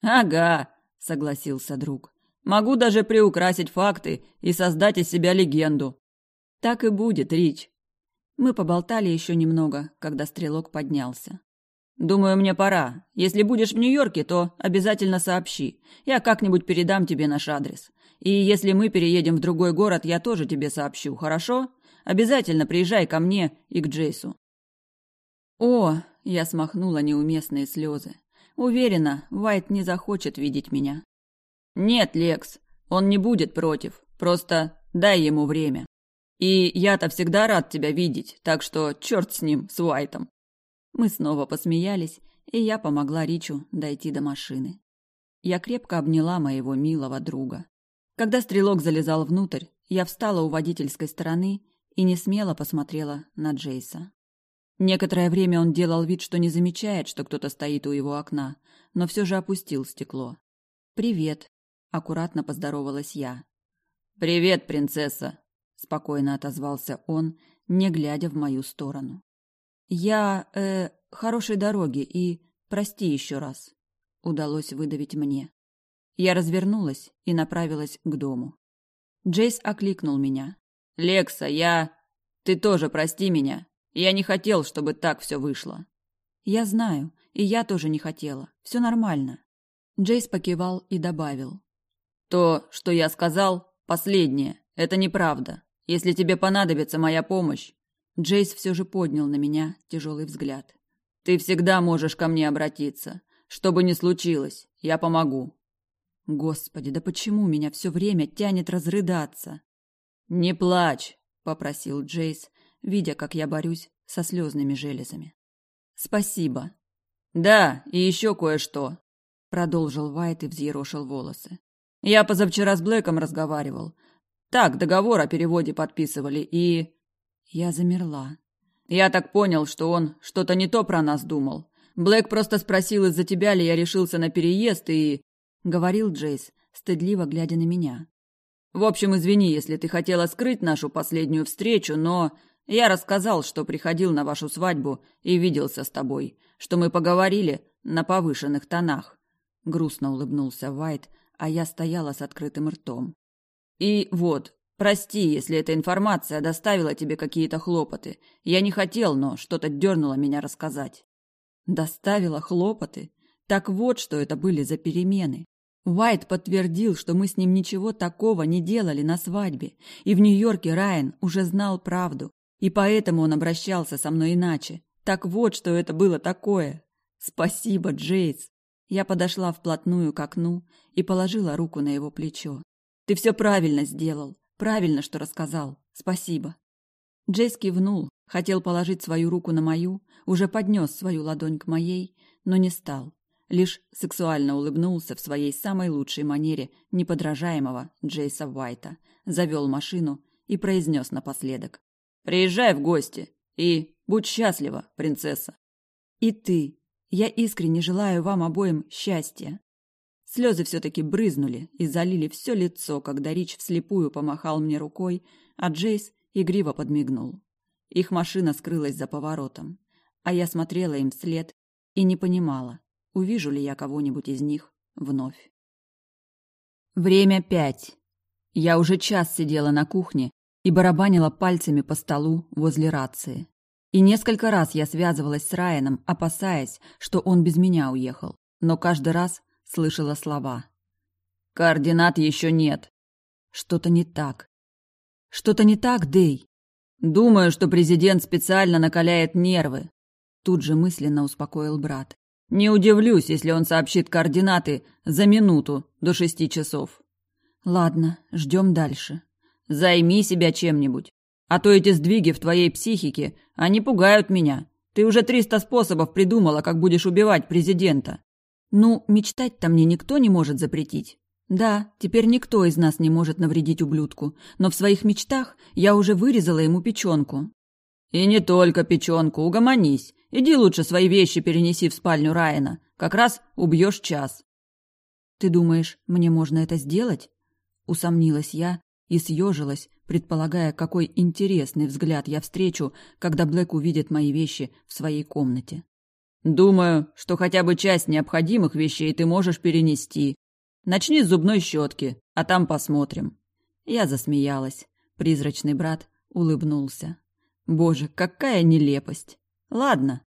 «Ага», — согласился друг. «Могу даже приукрасить факты и создать из себя легенду». «Так и будет, Рич». Мы поболтали еще немного, когда стрелок поднялся. Думаю, мне пора. Если будешь в Нью-Йорке, то обязательно сообщи. Я как-нибудь передам тебе наш адрес. И если мы переедем в другой город, я тоже тебе сообщу, хорошо? Обязательно приезжай ко мне и к Джейсу. О, я смахнула неуместные слезы. Уверена, Уайт не захочет видеть меня. Нет, Лекс, он не будет против. Просто дай ему время. И я-то всегда рад тебя видеть, так что черт с ним, с Уайтом. Мы снова посмеялись, и я помогла Ричу дойти до машины. Я крепко обняла моего милого друга. Когда стрелок залезал внутрь, я встала у водительской стороны и не смело посмотрела на Джейса. Некоторое время он делал вид, что не замечает, что кто-то стоит у его окна, но все же опустил стекло. «Привет», — аккуратно поздоровалась я. «Привет, принцесса», — спокойно отозвался он, не глядя в мою сторону. «Я, э, хорошей дороги и прости еще раз», — удалось выдавить мне. Я развернулась и направилась к дому. Джейс окликнул меня. «Лекса, я... Ты тоже прости меня. Я не хотел, чтобы так все вышло». «Я знаю, и я тоже не хотела. Все нормально». Джейс покивал и добавил. «То, что я сказал, последнее. Это неправда. Если тебе понадобится моя помощь, Джейс все же поднял на меня тяжелый взгляд. «Ты всегда можешь ко мне обратиться. Что бы ни случилось, я помогу». Господи, да почему меня все время тянет разрыдаться? «Не плачь», — попросил Джейс, видя, как я борюсь со слезными железами. «Спасибо». «Да, и еще кое-что», — продолжил Вайт и взъерошил волосы. «Я позавчера с Блэком разговаривал. Так, договор о переводе подписывали, и...» Я замерла. Я так понял, что он что-то не то про нас думал. Блэк просто спросил, из-за тебя ли я решился на переезд и... Говорил Джейс, стыдливо глядя на меня. В общем, извини, если ты хотела скрыть нашу последнюю встречу, но я рассказал, что приходил на вашу свадьбу и виделся с тобой, что мы поговорили на повышенных тонах. Грустно улыбнулся Вайт, а я стояла с открытым ртом. И вот, прости, если эта информация доставила тебе какие-то хлопоты. Я не хотел, но что-то дернуло меня рассказать. Доставила хлопоты? Так вот, что это были за перемены. Уайт подтвердил, что мы с ним ничего такого не делали на свадьбе, и в Нью-Йорке Райан уже знал правду, и поэтому он обращался со мной иначе. Так вот, что это было такое. Спасибо, Джейс. Я подошла вплотную к окну и положила руку на его плечо. Ты все правильно сделал, правильно, что рассказал. Спасибо. Джейс кивнул, хотел положить свою руку на мою, уже поднес свою ладонь к моей, но не стал лишь сексуально улыбнулся в своей самой лучшей манере неподражаемого Джейса Уайта, завел машину и произнес напоследок. «Приезжай в гости и будь счастлива, принцесса!» «И ты! Я искренне желаю вам обоим счастья!» Слезы все-таки брызнули и залили все лицо, когда Рич вслепую помахал мне рукой, а Джейс игриво подмигнул. Их машина скрылась за поворотом, а я смотрела им вслед и не понимала, увижу ли я кого-нибудь из них вновь. Время пять. Я уже час сидела на кухне и барабанила пальцами по столу возле рации. И несколько раз я связывалась с Райаном, опасаясь, что он без меня уехал, но каждый раз слышала слова. «Координат еще нет». Что-то не так. Что-то не так, Дэй. Думаю, что президент специально накаляет нервы. Тут же мысленно успокоил брат. Не удивлюсь, если он сообщит координаты за минуту до шести часов. Ладно, ждем дальше. Займи себя чем-нибудь. А то эти сдвиги в твоей психике, они пугают меня. Ты уже триста способов придумала, как будешь убивать президента. Ну, мечтать-то мне никто не может запретить. Да, теперь никто из нас не может навредить ублюдку, но в своих мечтах я уже вырезала ему печенку. И не только печенку, угомонись. Иди лучше свои вещи перенеси в спальню Райана. Как раз убьешь час. Ты думаешь, мне можно это сделать? Усомнилась я и съежилась, предполагая, какой интересный взгляд я встречу, когда Блэк увидит мои вещи в своей комнате. Думаю, что хотя бы часть необходимых вещей ты можешь перенести. Начни с зубной щетки, а там посмотрим. Я засмеялась. Призрачный брат улыбнулся. Боже, какая нелепость! Ладно.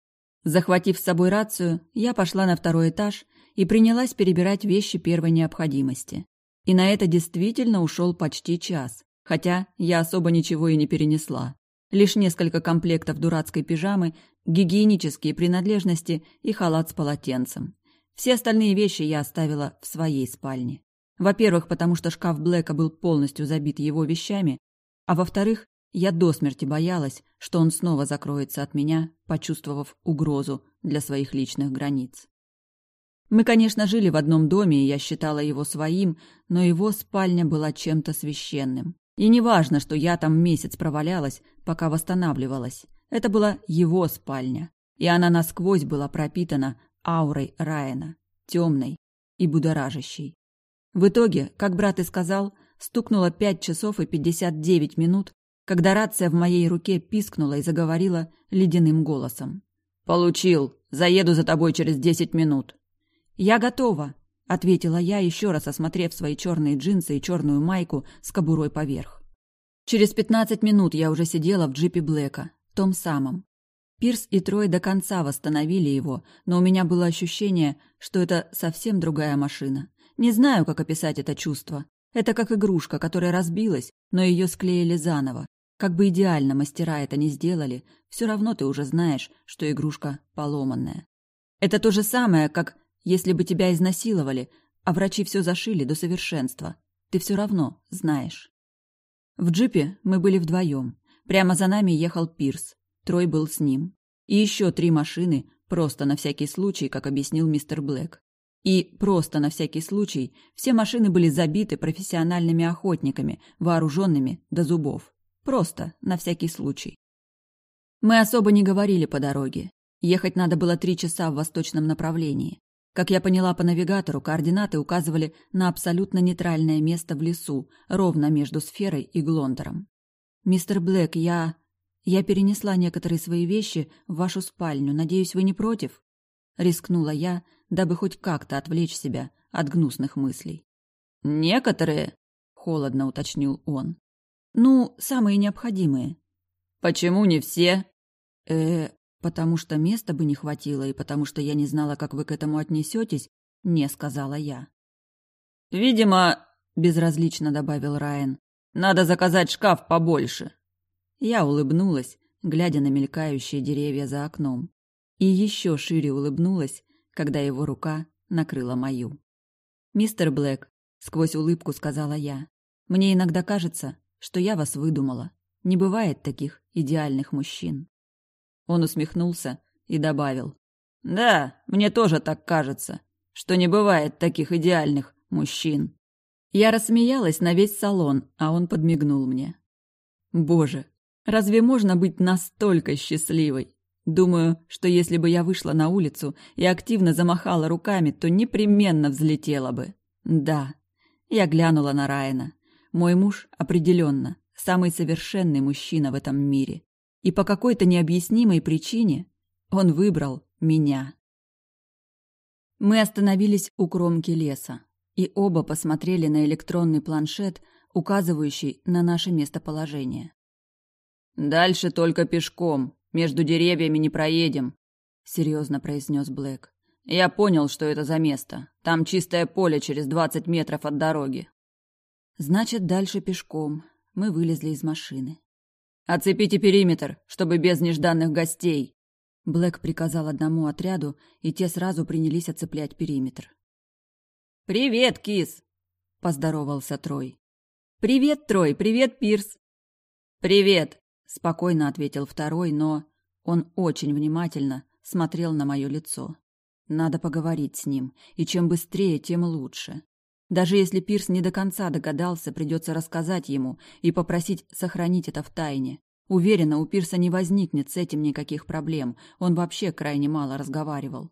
Захватив с собой рацию, я пошла на второй этаж и принялась перебирать вещи первой необходимости. И на это действительно ушел почти час, хотя я особо ничего и не перенесла. Лишь несколько комплектов дурацкой пижамы, гигиенические принадлежности и халат с полотенцем. Все остальные вещи я оставила в своей спальне. Во-первых, потому что шкаф Блэка был полностью забит его вещами, а во-вторых, я до смерти боялась, что он снова закроется от меня, почувствовав угрозу для своих личных границ. Мы, конечно, жили в одном доме, и я считала его своим, но его спальня была чем-то священным. И не важно, что я там месяц провалялась, пока восстанавливалась. Это была его спальня, и она насквозь была пропитана аурой Райана, темной и будоражащей. В итоге, как брат и сказал, стукнуло пять часов и пятьдесят девять минут, когда рация в моей руке пискнула и заговорила ледяным голосом. «Получил. Заеду за тобой через десять минут». «Я готова», — ответила я, еще раз осмотрев свои черные джинсы и черную майку с кобурой поверх. Через пятнадцать минут я уже сидела в джипе Блэка, том самом. Пирс и Трой до конца восстановили его, но у меня было ощущение, что это совсем другая машина. Не знаю, как описать это чувство. Это как игрушка, которая разбилась, но ее склеили заново. Как бы идеально мастера это ни сделали, все равно ты уже знаешь, что игрушка поломанная. Это то же самое, как если бы тебя изнасиловали, а врачи все зашили до совершенства. Ты все равно знаешь. В джипе мы были вдвоем. Прямо за нами ехал Пирс. Трой был с ним. И еще три машины, просто на всякий случай, как объяснил мистер Блэк. И просто на всякий случай все машины были забиты профессиональными охотниками, вооруженными до зубов. Просто, на всякий случай. Мы особо не говорили по дороге. Ехать надо было три часа в восточном направлении. Как я поняла по навигатору, координаты указывали на абсолютно нейтральное место в лесу, ровно между сферой и Глондором. «Мистер Блэк, я... я перенесла некоторые свои вещи в вашу спальню. Надеюсь, вы не против?» Рискнула я, дабы хоть как-то отвлечь себя от гнусных мыслей. «Некоторые?» холодно уточнил он. Ну, самые необходимые. Почему не все? Э, потому что места бы не хватило и потому что я не знала, как вы к этому отнесетесь, не сказала я. Видимо, безразлично добавил Райан. Надо заказать шкаф побольше. Я улыбнулась, глядя на мелькающие деревья за окном. И еще шире улыбнулась, когда его рука накрыла мою. «Мистер Блэк», — сквозь улыбку сказала я, — «мне иногда кажется, что я вас выдумала. Не бывает таких идеальных мужчин». Он усмехнулся и добавил. «Да, мне тоже так кажется, что не бывает таких идеальных мужчин». Я рассмеялась на весь салон, а он подмигнул мне. «Боже, разве можно быть настолько счастливой?» Думаю, что если бы я вышла на улицу и активно замахала руками, то непременно взлетела бы. Да. Я глянула на Райана. Мой муж определенно самый совершенный мужчина в этом мире. И по какой-то необъяснимой причине он выбрал меня. Мы остановились у кромки леса, и оба посмотрели на электронный планшет, указывающий на наше местоположение. «Дальше только пешком», между деревьями не проедем», — серьезно произнес Блэк. «Я понял, что это за место. Там чистое поле через двадцать метров от дороги». «Значит, дальше пешком». Мы вылезли из машины. «Оцепите периметр, чтобы без нежданных гостей!» Блэк приказал одному отряду, и те сразу принялись оцеплять периметр. «Привет, кис!» – поздоровался Трой. «Привет, Трой! Привет, Пирс!» «Привет! Спокойно ответил второй, но он очень внимательно смотрел на мое лицо. Надо поговорить с ним, и чем быстрее, тем лучше. Даже если Пирс не до конца догадался, придется рассказать ему и попросить сохранить это в тайне. Уверена, у Пирса не возникнет с этим никаких проблем, он вообще крайне мало разговаривал.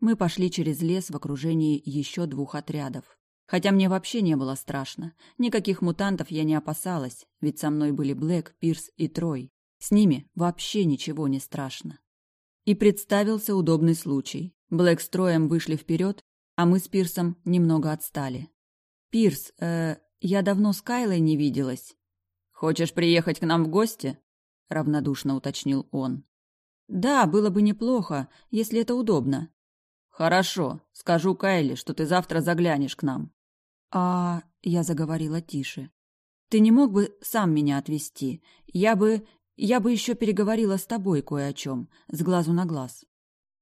Мы пошли через лес в окружении еще двух отрядов. Хотя мне вообще не было страшно. Никаких мутантов я не опасалась, ведь со мной были Блэк, Пирс и Трой. С ними вообще ничего не страшно. И представился удобный случай. Блэк с Троем вышли вперед, а мы с Пирсом немного отстали. «Пирс, э, я давно с Кайлой не виделась». «Хочешь приехать к нам в гости?» — равнодушно уточнил он. «Да, было бы неплохо, если это удобно». «Хорошо, скажу Кайле, что ты завтра заглянешь к нам». «А...» — я заговорила тише. «Ты не мог бы сам меня отвезти? Я бы... Я бы еще переговорила с тобой кое о чем, с глазу на глаз».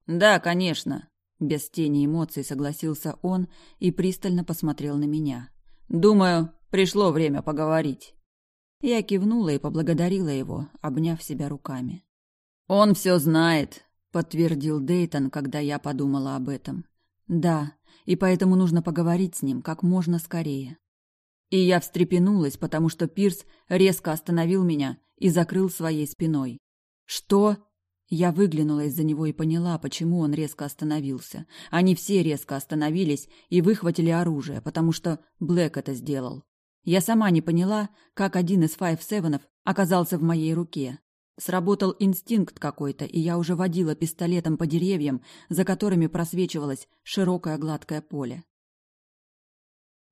«Да, конечно», — без тени эмоций согласился он и пристально посмотрел на меня. «Думаю, пришло время поговорить». Я кивнула и поблагодарила его, обняв себя руками. «Он все знает», — подтвердил Дейтон, когда я подумала об этом. «Да, и поэтому нужно поговорить с ним как можно скорее. И я встрепенулась, потому что Пирс резко остановил меня и закрыл своей спиной. «Что?» Я выглянула из-за него и поняла, почему он резко остановился. Они все резко остановились и выхватили оружие, потому что Блэк это сделал. Я сама не поняла, как один из файв-севенов оказался в моей руке. Сработал инстинкт какой-то, и я уже водила пистолетом по деревьям, за которыми просвечивалось широкое гладкое поле.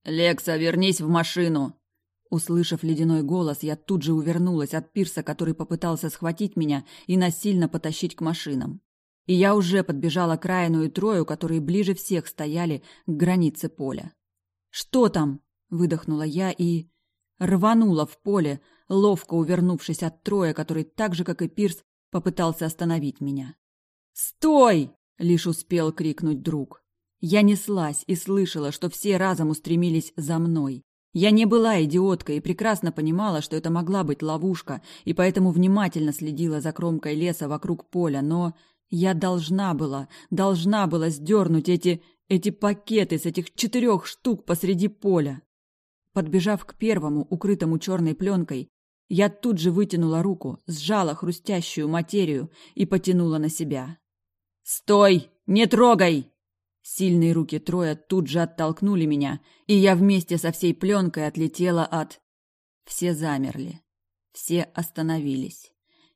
«Лекса, вернись в машину!» Услышав ледяной голос, я тут же увернулась от пирса, который попытался схватить меня и насильно потащить к машинам. И я уже подбежала к Райану и Трою, которые ближе всех стояли к границе поля. «Что там?» – выдохнула я и... рванула в поле, ловко увернувшись от Троя, который так же, как и Пирс, попытался остановить меня. «Стой!» — лишь успел крикнуть друг. Я неслась и слышала, что все разом устремились за мной. Я не была идиоткой и прекрасно понимала, что это могла быть ловушка, и поэтому внимательно следила за кромкой леса вокруг поля, но я должна была, должна была сдернуть эти, эти пакеты с этих четырех штук посреди поля. Подбежав к первому, укрытому черной пленкой, я тут же вытянула руку, сжала хрустящую материю и потянула на себя. «Стой! Не трогай!» Сильные руки Троя тут же оттолкнули меня, и я вместе со всей пленкой отлетела от... Все замерли. Все остановились.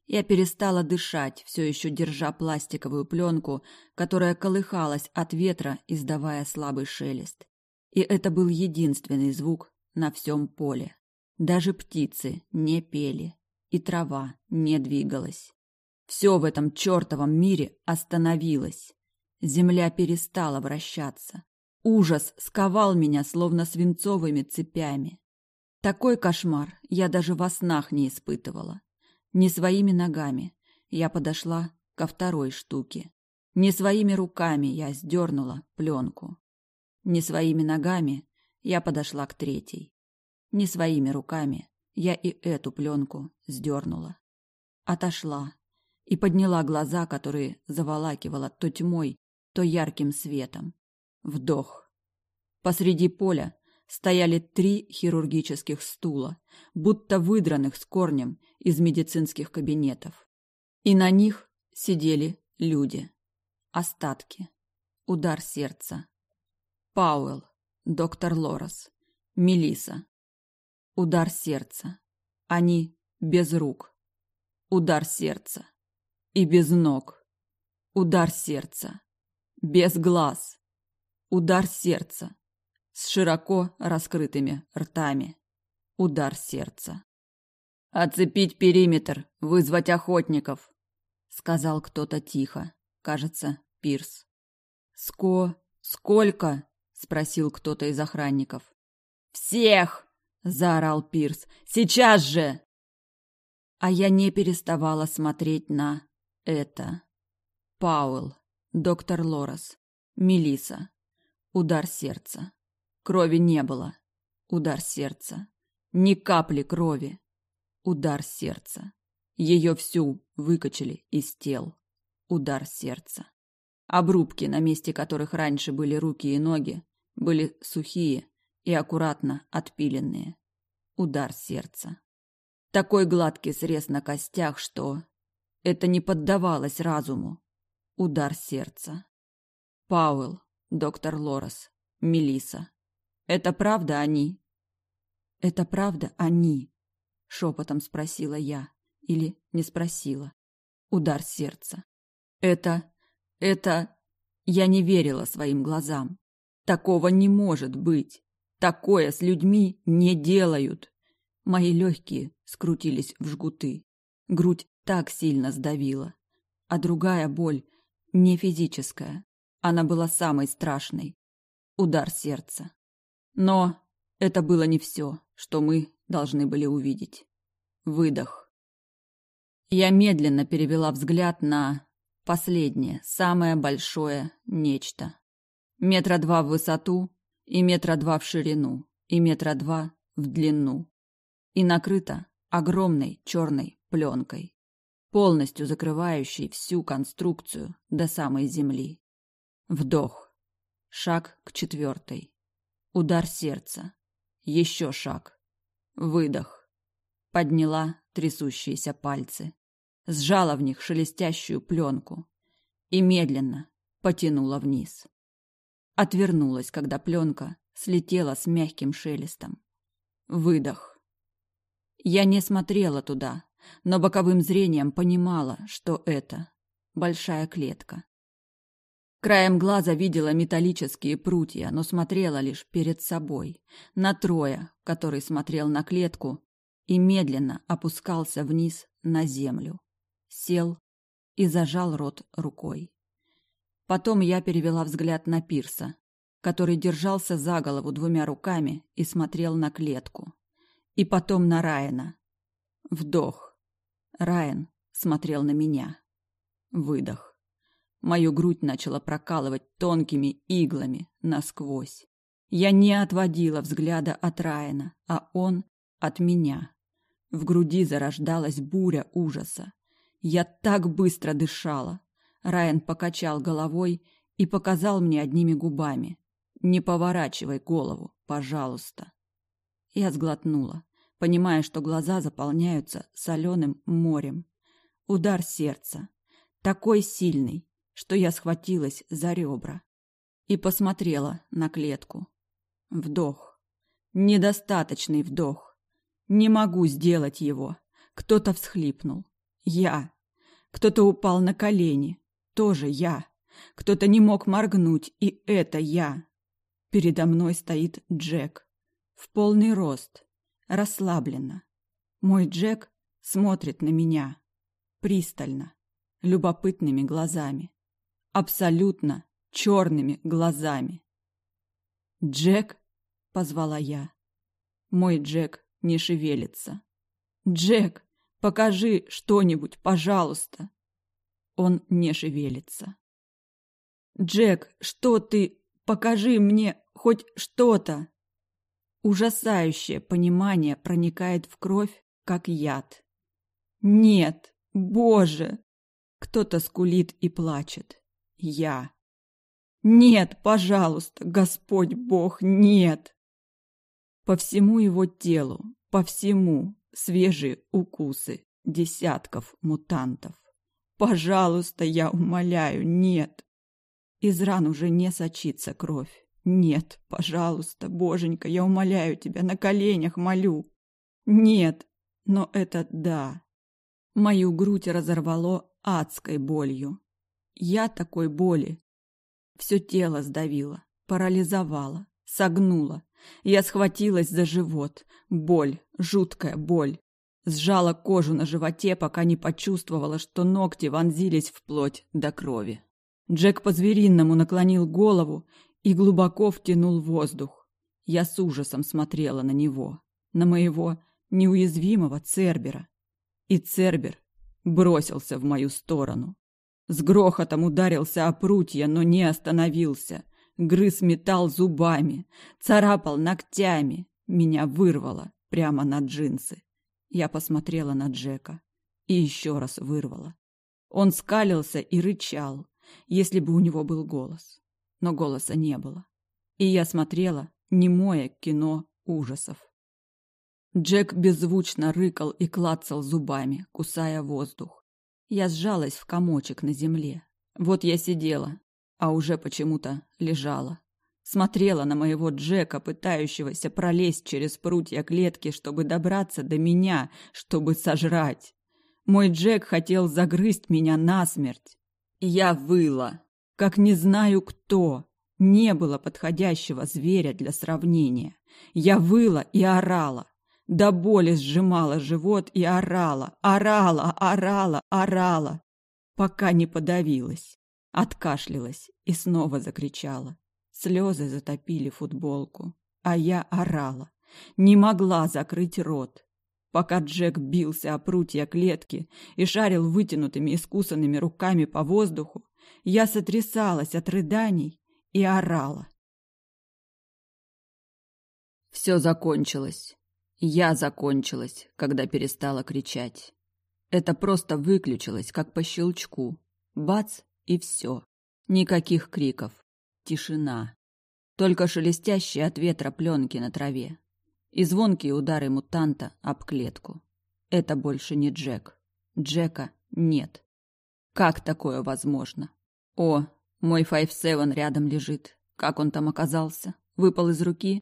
Я перестала дышать, все еще держа пластиковую пленку, которая колыхалась от ветра, издавая слабый шелест. И это был единственный звук, на всем поле. Даже птицы не пели, и трава не двигалась. Все в этом чертовом мире остановилось. Земля перестала вращаться. Ужас сковал меня, словно свинцовыми цепями. Такой кошмар я даже во снах не испытывала. Не своими ногами я подошла ко второй штуке. Не своими руками я сдернула пленку. Не своими ногами я подошла к третьей. Не своими руками я и эту пленку сдернула. Отошла и подняла глаза, которые заволакивала то тьмой, то ярким светом. Вдох. Посреди поля стояли три хирургических стула, будто выдранных с корнем из медицинских кабинетов. И на них сидели люди. Остатки. Удар сердца. Пауэлл, доктор Лорес, Мелиса. Удар сердца. Они без рук. Удар сердца. И без ног. Удар сердца. Без глаз. Удар сердца. С широко раскрытыми ртами. Удар сердца. «Оцепить периметр, вызвать охотников», — сказал кто-то тихо. Кажется, Пирс. «Ско... сколько?» — спросил кто-то из охранников. «Всех!» — заорал Пирс. «Сейчас же!» А я не переставала смотреть на это. Пауэлл, доктор Лорес, Мелиса. Удар сердца. Крови не было. Удар сердца. Ни капли крови. Удар сердца. Ее всю выкачали из тел. Удар сердца. Обрубки, на месте которых раньше были руки и ноги, были сухие и аккуратно отпиленные. Удар сердца. Такой гладкий срез на костях, что это не поддавалось разуму. Удар сердца. Пауэлл, доктор Лорес, Мелиса. Это правда они? Это правда они? Шепотом спросила я. Или не спросила. Удар сердца. Это это... Я не верила своим глазам. Такого не может быть. Такое с людьми не делают. Мои легкие скрутились в жгуты. Грудь так сильно сдавила. А другая боль, не физическая, она была самой страшной. Удар сердца. Но это было не все, что мы должны были увидеть. Выдох. Я медленно перевела взгляд на Последнее, самое большое нечто. Метра два в высоту и метра два в ширину, и метра два в длину. И накрыто огромной черной пленкой, полностью закрывающей всю конструкцию до самой земли. Вдох. Шаг к четвертой. Удар сердца. Еще шаг. Выдох. Подняла трясущиеся пальцы сжала в них шелестящую пленку и медленно потянула вниз. Отвернулась, когда пленка слетела с мягким шелестом. Выдох. Я не смотрела туда, но боковым зрением понимала, что это большая клетка. Краем глаза видела металлические прутья, но смотрела лишь перед собой, на Троя, который смотрел на клетку и медленно опускался вниз на землю сел и зажал рот рукой. Потом я перевела взгляд на Пирса, который держался за голову двумя руками и смотрел на клетку. И потом на Райана. Вдох. Райан смотрел на меня. Выдох. Мою грудь начала прокалывать тонкими иглами насквозь. Я не отводила взгляда от Райана, а он от меня. В груди зарождалась буря ужаса. Я так быстро дышала. Райан покачал головой и показал мне одними губами. «Не поворачивай голову, пожалуйста». Я сглотнула, понимая, что глаза заполняются соленым морем. Удар сердца. Такой сильный, что я схватилась за ребра. И посмотрела на клетку. Вдох. Недостаточный вдох. Не могу сделать его. Кто-то всхлипнул. Я. Кто-то упал на колени. Тоже я. Кто-то не мог моргнуть, и это я. Передо мной стоит Джек. в полный рост, расслабленно. Мой Джек смотрит на меня пристально, любопытными глазами, абсолютно черными глазами. «Джек?» — позвала я. Мой Джек не шевелится. «Джек, покажи что-нибудь, пожалуйста!» Он не шевелится. «Джек, что ты? Покажи мне хоть что-то!» Ужасающее понимание проникает в кровь, как яд. «Нет! Боже!» Кто-то скулит и плачет. Я. «Нет, пожалуйста, Господь Бог, нет!» По всему его телу, по всему свежие укусы десятков мутантов. «Пожалуйста, я умоляю, нет!» Из ран уже не сочится кровь. «Нет, пожалуйста, боженька, я умоляю тебя, на коленях молю!» «Нет, но это да!» Мою грудь разорвало адской болью. Я такой боли. Все тело сдавило, парализовало, согнуло. Я схватилась за живот. Боль, жуткая боль. Сжала кожу на животе, пока не почувствовала, что ногти вонзились в плоть до крови. Джек по-звериному наклонил голову и глубоко втянул воздух. Я с ужасом смотрела на него, на моего неуязвимого Цербера. И Цербер бросился в мою сторону. С грохотом ударился о прутья, но не остановился. Грыз металл зубами, царапал ногтями. Меня вырвало прямо на джинсы. Я посмотрела на Джека и еще раз вырвала. Он скалился и рычал, если бы у него был голос. Но голоса не было. И я смотрела немое кино ужасов. Джек беззвучно рыкал и клацал зубами, кусая воздух. Я сжалась в комочек на земле. Вот я сидела, а уже почему-то лежала. Смотрела на моего Джека, пытающегося пролезть через прутья клетки, чтобы добраться до меня, чтобы сожрать. Мой Джек хотел загрызть меня насмерть. Я выла, как не знаю кто. Не было подходящего зверя для сравнения. Я выла и орала. До боли сжимала живот и орала, орала, орала, орала, пока не подавилась. Откашлялась и снова закричала. Слезы затопили футболку, а я орала. Не могла закрыть рот. Пока Джек бился о прутья клетки и шарил вытянутыми искусанными руками по воздуху, я сотрясалась от рыданий и орала. Все закончилось. Я закончилась, когда перестала кричать. Это просто выключилось, как по щелчку. Бац, и все. Никаких криков. Тишина. Только шелестящие от ветра пленки на траве. И звонкие удары мутанта об клетку. Это больше не Джек. Джека нет. Как такое возможно? О, мой Five Seven рядом лежит. Как он там оказался? Выпал из руки?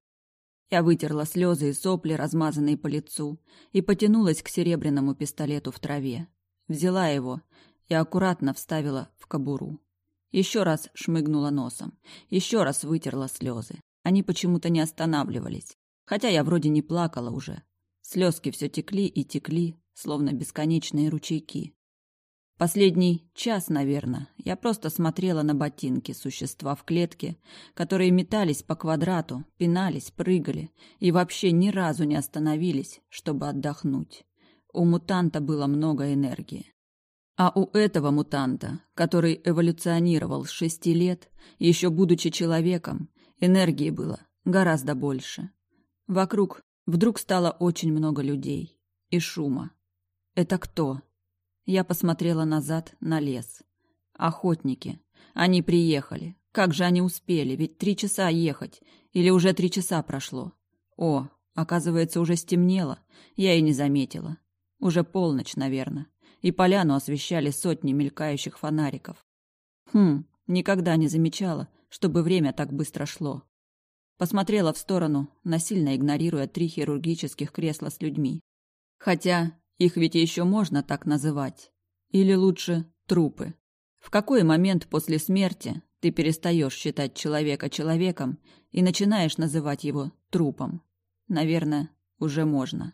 Я вытерла слезы и сопли, размазанные по лицу, и потянулась к серебряному пистолету в траве. Взяла его и аккуратно вставила в кобуру. Еще раз шмыгнула носом, еще раз вытерла слезы. Они почему-то не останавливались, хотя я вроде не плакала уже. Слезки все текли и текли, словно бесконечные ручейки. Последний час, наверное, я просто смотрела на ботинки существа в клетке, которые метались по квадрату, пинались, прыгали и вообще ни разу не остановились, чтобы отдохнуть. У мутанта было много энергии. А у этого мутанта, который эволюционировал с шести лет, еще будучи человеком, энергии было гораздо больше. Вокруг вдруг стало очень много людей и шума. Это кто? Я посмотрела назад на лес. Охотники. Они приехали. Как же они успели? Ведь три часа ехать. Или уже три часа прошло. О, оказывается, уже стемнело. Я и не заметила. Уже полночь, наверное. И поляну освещали сотни мелькающих фонариков. Хм, никогда не замечала, чтобы время так быстро шло. Посмотрела в сторону, насильно игнорируя три хирургических кресла с людьми. Хотя их ведь еще можно так называть. Или лучше трупы. В какой момент после смерти ты перестаешь считать человека человеком и начинаешь называть его трупом? Наверное, уже можно.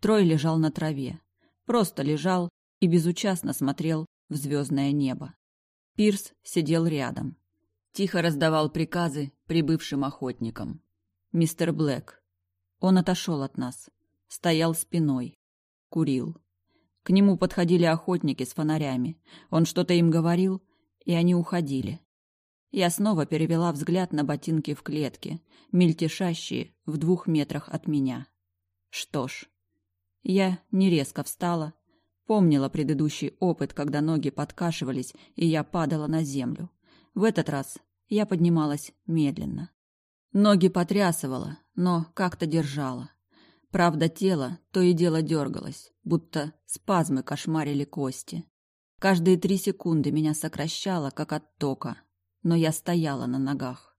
Трой лежал на траве. Просто лежал и безучастно смотрел в звездное небо. Пирс сидел рядом. Тихо раздавал приказы прибывшим охотникам. Мистер Блэк. Он отошел от нас. Стоял спиной. Курил. К нему подходили охотники с фонарями. Он что-то им говорил, и они уходили. Я снова перевела взгляд на ботинки в клетке, мельтешащие в двух метрах от меня. Что ж, я не резко встала, помнила предыдущий опыт, когда ноги подкашивались, и я падала на землю. В этот раз я поднималась медленно. Ноги потрясывала, но как-то держала. Правда, тело то и дело дергалось, будто спазмы кошмарили кости. Каждые три секунды меня сокращало, как от тока, но я стояла на ногах.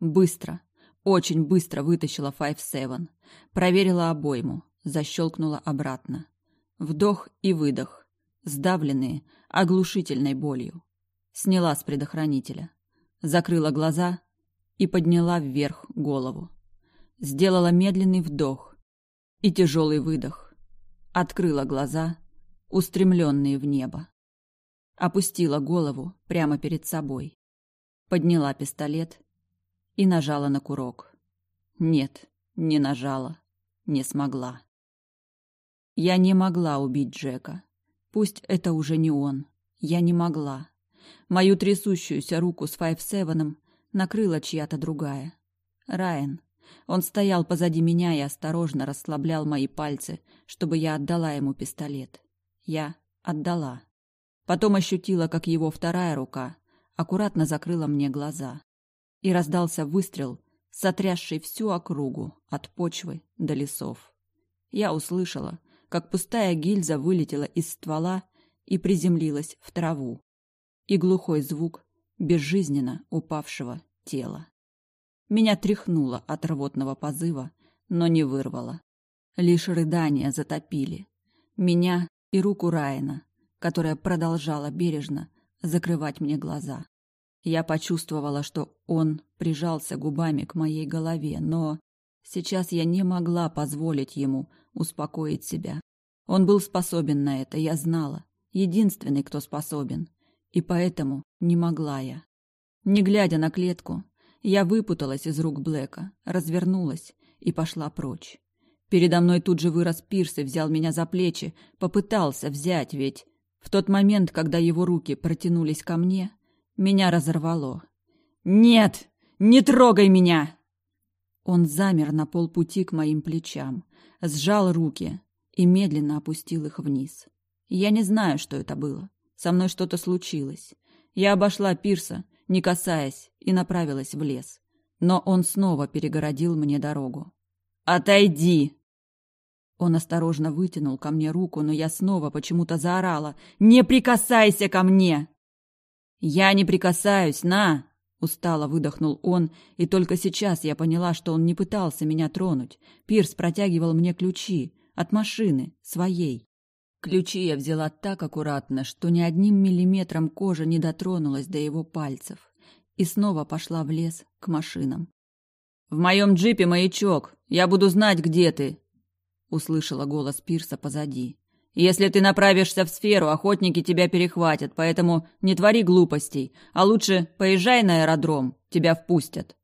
Быстро, очень быстро вытащила Five Seven, проверила обойму, защелкнула обратно. Вдох и выдох, сдавленные, оглушительной болью. Сняла с предохранителя, закрыла глаза и подняла вверх голову. Сделала медленный вдох и тяжелый выдох. Открыла глаза, устремленные в небо. Опустила голову прямо перед собой подняла пистолет и нажала на курок. Нет, не нажала, не смогла. Я не могла убить Джека. Пусть это уже не он. Я не могла. Мою трясущуюся руку с Файв Севеном накрыла чья-то другая. Райан. Он стоял позади меня и осторожно расслаблял мои пальцы, чтобы я отдала ему пистолет. Я отдала. Потом ощутила, как его вторая рука аккуратно закрыла мне глаза. И раздался выстрел, сотрясший всю округу, от почвы до лесов. Я услышала, как пустая гильза вылетела из ствола и приземлилась в траву. И глухой звук безжизненно упавшего тела. Меня тряхнуло от рвотного позыва, но не вырвало. Лишь рыдания затопили. Меня и руку Райана, которая продолжала бережно закрывать мне глаза. Я почувствовала, что он прижался губами к моей голове, но сейчас я не могла позволить ему успокоить себя. Он был способен на это, я знала. Единственный, кто способен. И поэтому не могла я. Не глядя на клетку, я выпуталась из рук Блэка, развернулась и пошла прочь. Передо мной тут же вырос Пирс и взял меня за плечи, попытался взять, ведь в тот момент, когда его руки протянулись ко мне, меня разорвало. «Нет! Не трогай меня!» Он замер на полпути к моим плечам, сжал руки и медленно опустил их вниз. Я не знаю, что это было. Со мной что-то случилось. Я обошла пирса, не касаясь, и направилась в лес. Но он снова перегородил мне дорогу. «Отойди!» Он осторожно вытянул ко мне руку, но я снова почему-то заорала. «Не прикасайся ко мне!» «Я не прикасаюсь, на!» Устало выдохнул он, и только сейчас я поняла, что он не пытался меня тронуть. Пирс протягивал мне ключи от машины, своей. Ключи я взяла так аккуратно, что ни одним миллиметром кожа не дотронулась до его пальцев. И снова пошла в лес к машинам. «В моем джипе маячок. Я буду знать, где ты», услышала голос Пирса позади. Если ты направишься в сферу, охотники тебя перехватят, поэтому не твори глупостей, а лучше поезжай на аэродром, тебя впустят.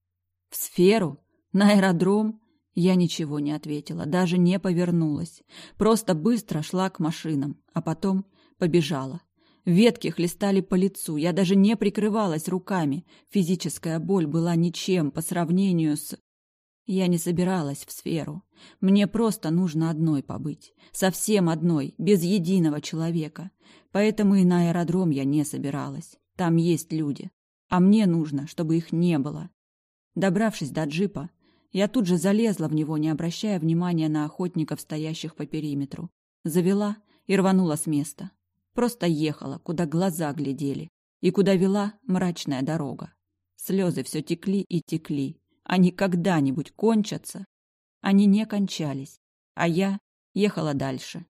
В сферу? На аэродром? Я ничего не ответила, даже не повернулась. Просто быстро шла к машинам, а потом побежала. Ветки хлестали по лицу, я даже не прикрывалась руками. Физическая боль была ничем по сравнению с... Я не собиралась в сферу. Мне просто нужно одной побыть. Совсем одной, без единого человека. Поэтому и на аэродром я не собиралась. Там есть люди. А мне нужно, чтобы их не было. Добравшись до джипа, я тут же залезла в него, не обращая внимания на охотников, стоящих по периметру. Завела и рванула с места. Просто ехала, куда глаза глядели, и куда вела мрачная дорога. Слезы все текли и текли, они когда-нибудь кончатся. Они не кончались, а я ехала дальше.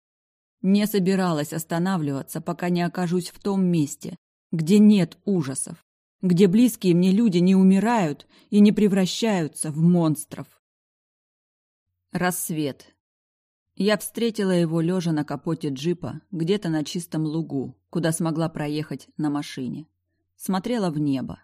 Не собиралась останавливаться, пока не окажусь в том месте, где нет ужасов, где близкие мне люди не умирают и не превращаются в монстров. Рассвет. Я встретила его лежа на капоте джипа, где-то на чистом лугу, куда смогла проехать на машине. Смотрела в небо.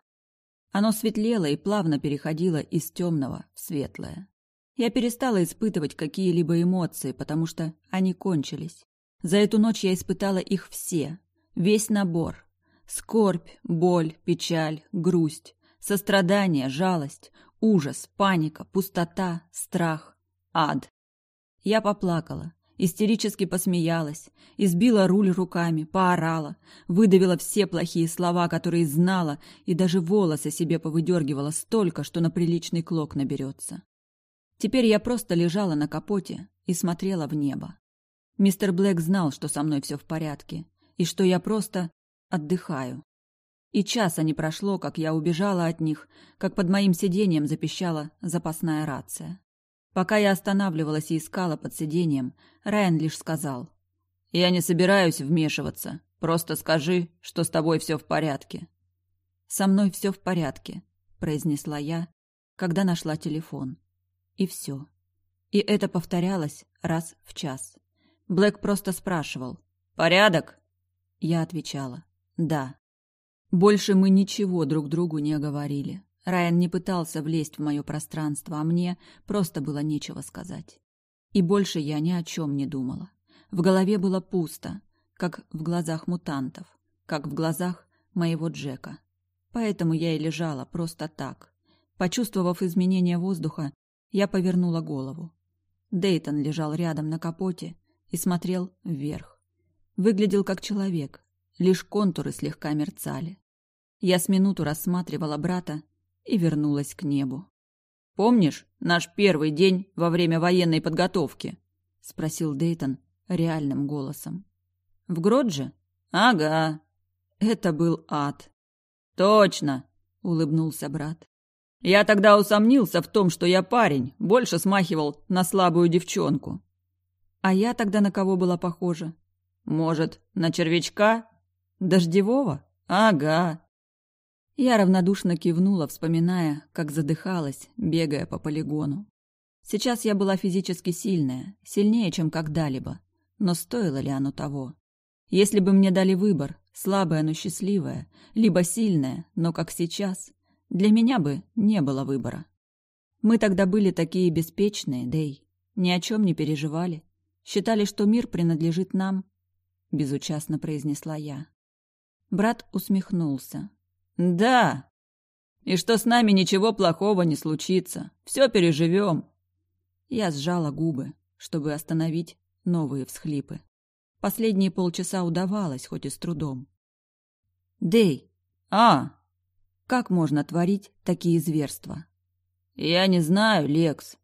Оно светлело и плавно переходило из темного в светлое. Я перестала испытывать какие-либо эмоции, потому что они кончились. За эту ночь я испытала их все, весь набор. Скорбь, боль, печаль, грусть, сострадание, жалость, ужас, паника, пустота, страх, ад. Я поплакала, истерически посмеялась, избила руль руками, поорала, выдавила все плохие слова, которые знала, и даже волосы себе повыдергивала столько, что на приличный клок наберется. Теперь я просто лежала на капоте и смотрела в небо. Мистер Блэк знал, что со мной все в порядке, и что я просто отдыхаю. И часа не прошло, как я убежала от них, как под моим сиденьем запищала запасная рация. Пока я останавливалась и искала под сиденьем, Райан лишь сказал. «Я не собираюсь вмешиваться. Просто скажи, что с тобой все в порядке». «Со мной все в порядке», — произнесла я, когда нашла телефон. И все. И это повторялось раз в час. Блэк просто спрашивал. «Порядок?» Я отвечала. «Да». Больше мы ничего друг другу не говорили. Райан не пытался влезть в мое пространство, а мне просто было нечего сказать. И больше я ни о чем не думала. В голове было пусто, как в глазах мутантов, как в глазах моего Джека. Поэтому я и лежала просто так. Почувствовав изменение воздуха, я повернула голову. Дейтон лежал рядом на капоте и смотрел вверх. Выглядел как человек, лишь контуры слегка мерцали. Я с минуту рассматривала брата и вернулась к небу. «Помнишь наш первый день во время военной подготовки?» — спросил Дейтон реальным голосом. «В Гродже?» «Ага. Это был ад». «Точно!» — улыбнулся брат. «Я тогда усомнился в том, что я парень, больше смахивал на слабую девчонку». «А я тогда на кого была похожа?» «Может, на червячка?» «Дождевого?» «Ага. Я равнодушно кивнула, вспоминая, как задыхалась, бегая по полигону. Сейчас я была физически сильная, сильнее, чем когда-либо. Но стоило ли оно того? Если бы мне дали выбор, слабая, но счастливая, либо сильная, но как сейчас, для меня бы не было выбора. Мы тогда были такие беспечные, Дэй, ни о чем не переживали, считали, что мир принадлежит нам, безучастно произнесла я. Брат усмехнулся, «Да. И что с нами ничего плохого не случится. Все переживем». Я сжала губы, чтобы остановить новые всхлипы. Последние полчаса удавалось, хоть и с трудом. «Дэй!» «А!» «Как можно творить такие зверства?» «Я не знаю, Лекс».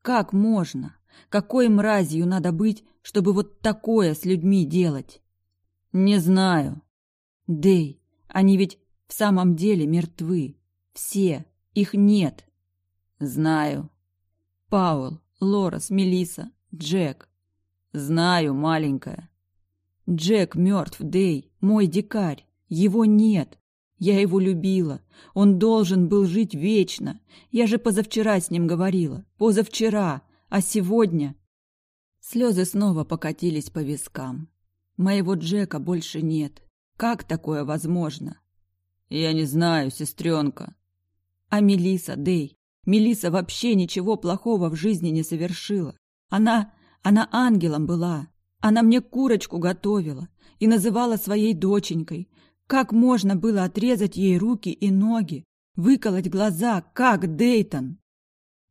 «Как можно? Какой мразью надо быть, чтобы вот такое с людьми делать?» «Не знаю». «Дэй, они ведь в самом деле мертвы. Все. Их нет. Знаю. Паул, Лорас, Мелиса, Джек. Знаю, маленькая. Джек мертв, Дей, мой дикарь. Его нет. Я его любила. Он должен был жить вечно. Я же позавчера с ним говорила. Позавчера. А сегодня... Слезы снова покатились по вискам. Моего Джека больше нет. Как такое возможно? «Я не знаю, сестренка». «А Мелиса, Дей, Мелиса вообще ничего плохого в жизни не совершила. Она... она ангелом была. Она мне курочку готовила и называла своей доченькой. Как можно было отрезать ей руки и ноги? Выколоть глаза, как Дейтон?»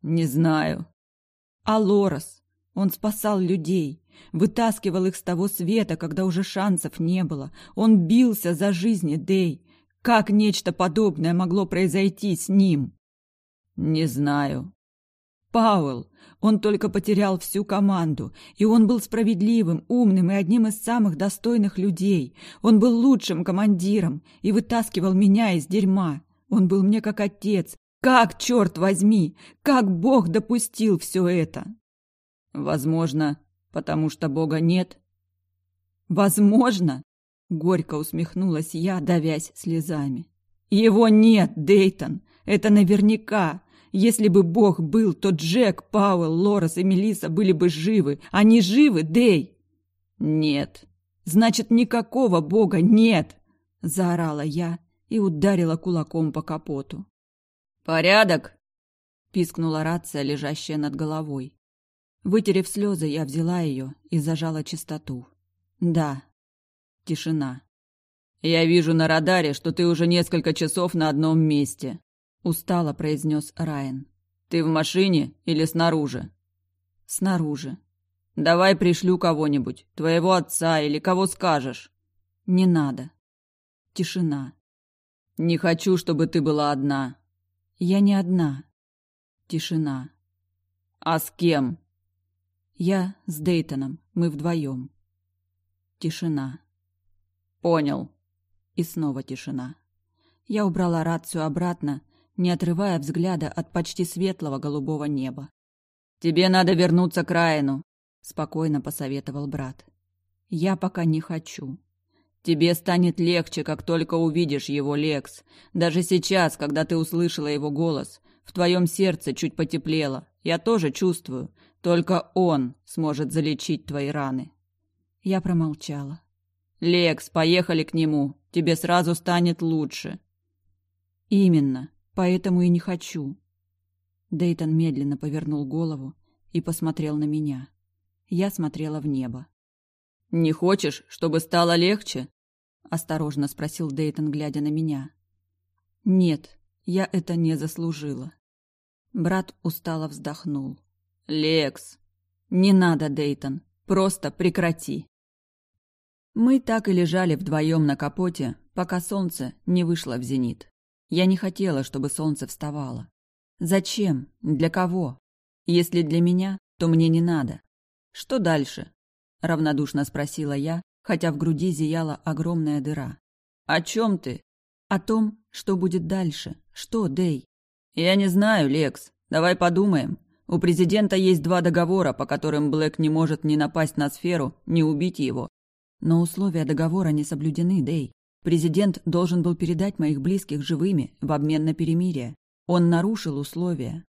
«Не знаю». «А Лорас? Он спасал людей, вытаскивал их с того света, когда уже шансов не было. Он бился за жизни Дей, как нечто подобное могло произойти с ним? Не знаю. Пауэлл, он только потерял всю команду, и он был справедливым, умным и одним из самых достойных людей. Он был лучшим командиром и вытаскивал меня из дерьма. Он был мне как отец. Как, черт возьми, как Бог допустил все это? Возможно, потому что Бога нет. Возможно? Горько усмехнулась я, давясь слезами. Его нет, Дейтон. Это наверняка. Если бы Бог был, то Джек, Пауэлл, Лорес и Мелиса были бы живы. Они живы, Дэй? Нет. Значит, никакого Бога нет, заорала я и ударила кулаком по капоту. Порядок, пискнула рация, лежащая над головой. Вытерев слезы, я взяла ее и зажала чистоту. Да. Тишина. Я вижу на радаре, что ты уже несколько часов на одном месте, устало произнес Райан. Ты в машине или снаружи? Снаружи. Давай пришлю кого-нибудь, твоего отца или кого скажешь. Не надо. Тишина. Не хочу, чтобы ты была одна. Я не одна. Тишина. А с кем? Я с Дейтоном. Мы вдвоем. Тишина. Понял. И снова тишина. Я убрала рацию обратно, не отрывая взгляда от почти светлого голубого неба. «Тебе надо вернуться к Райану», — спокойно посоветовал брат. «Я пока не хочу». «Тебе станет легче, как только увидишь его, Лекс. Даже сейчас, когда ты услышала его голос, в твоем сердце чуть потеплело. Я тоже чувствую. Только он сможет залечить твои раны». Я промолчала. «Лекс, поехали к нему. Тебе сразу станет лучше». «Именно. Поэтому и не хочу». Дейтон медленно повернул голову и посмотрел на меня. Я смотрела в небо. «Не хочешь, чтобы стало легче?» — осторожно спросил Дейтон, глядя на меня. «Нет, я это не заслужила». Брат устало вздохнул. «Лекс!» «Не надо, Дейтон. Просто прекрати». Мы так и лежали вдвоем на капоте, пока солнце не вышло в зенит. Я не хотела, чтобы солнце вставало. Зачем? Для кого? Если для меня, то мне не надо. Что дальше? Равнодушно спросила я, хотя в груди зияла огромная дыра. О чем ты? О том, что будет дальше. Что, Дэй? Я не знаю, Лекс. Давай подумаем. У президента есть два договора, по которым Блэк не может ни напасть на сферу, ни убить его. Но условия договора не соблюдены, Дэй. Президент должен был передать моих близких живыми в обмен на перемирие. Он нарушил условия.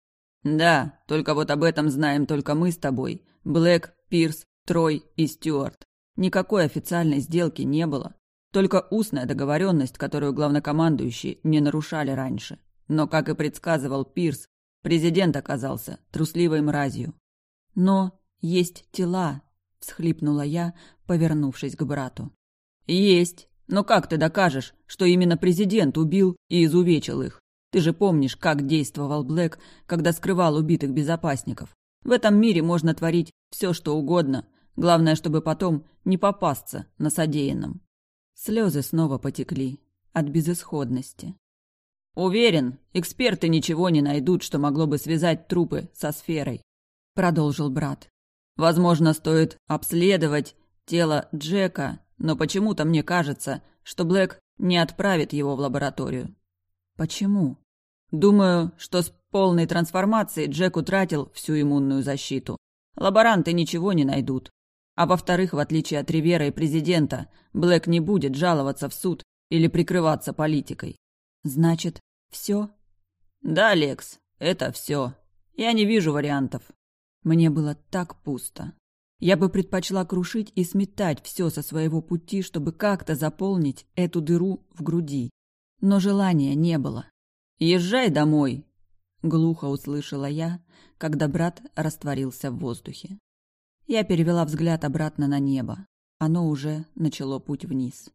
Да, только вот об этом знаем только мы с тобой. Блэк, Пирс, Трой и Стюарт. Никакой официальной сделки не было. Только устная договоренность, которую главнокомандующие не нарушали раньше. Но, как и предсказывал Пирс, президент оказался трусливой мразью. Но есть тела, всхлипнула я, повернувшись к брату. Есть. Но как ты докажешь, что именно президент убил и изувечил их? Ты же помнишь, как действовал Блэк, когда скрывал убитых безопасников. В этом мире можно творить все, что угодно. Главное, чтобы потом не попасться на содеянном. Слезы снова потекли от безысходности. Уверен, эксперты ничего не найдут, что могло бы связать трупы со сферой, продолжил брат. Возможно, стоит обследовать тело Джека, но почему-то мне кажется, что Блэк не отправит его в лабораторию. Почему? Думаю, что с полной трансформацией Джек утратил всю иммунную защиту. Лаборанты ничего не найдут. А во-вторых, в отличие от Ривера и президента, Блэк не будет жаловаться в суд или прикрываться политикой. Значит, все? Да, Лекс, это все. Я не вижу вариантов. Мне было так пусто. Я бы предпочла крушить и сметать все со своего пути, чтобы как-то заполнить эту дыру в груди. Но желания не было. «Езжай домой!» — глухо услышала я, когда брат растворился в воздухе. Я перевела взгляд обратно на небо. Оно уже начало путь вниз.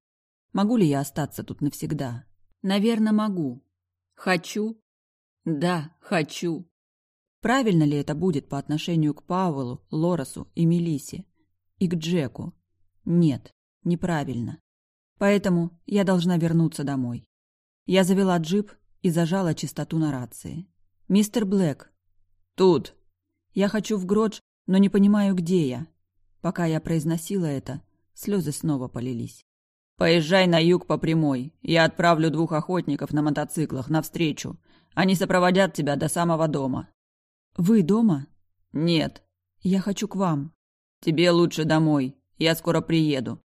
Могу ли я остаться тут навсегда? Наверное, могу. Хочу? Да, хочу. Правильно ли это будет по отношению к Пауэлу, Лоресу и Мелисе? И к Джеку? Нет, неправильно. Поэтому я должна вернуться домой. Я завела джип и зажала чистоту на рации. «Мистер Блэк». «Тут». «Я хочу в Гродж, но не понимаю, где я». Пока я произносила это, слезы снова полились. «Поезжай на юг по прямой. Я отправлю двух охотников на мотоциклах навстречу. Они сопроводят тебя до самого дома. «Вы дома?» «Нет». «Я хочу к вам». «Тебе лучше домой. Я скоро приеду».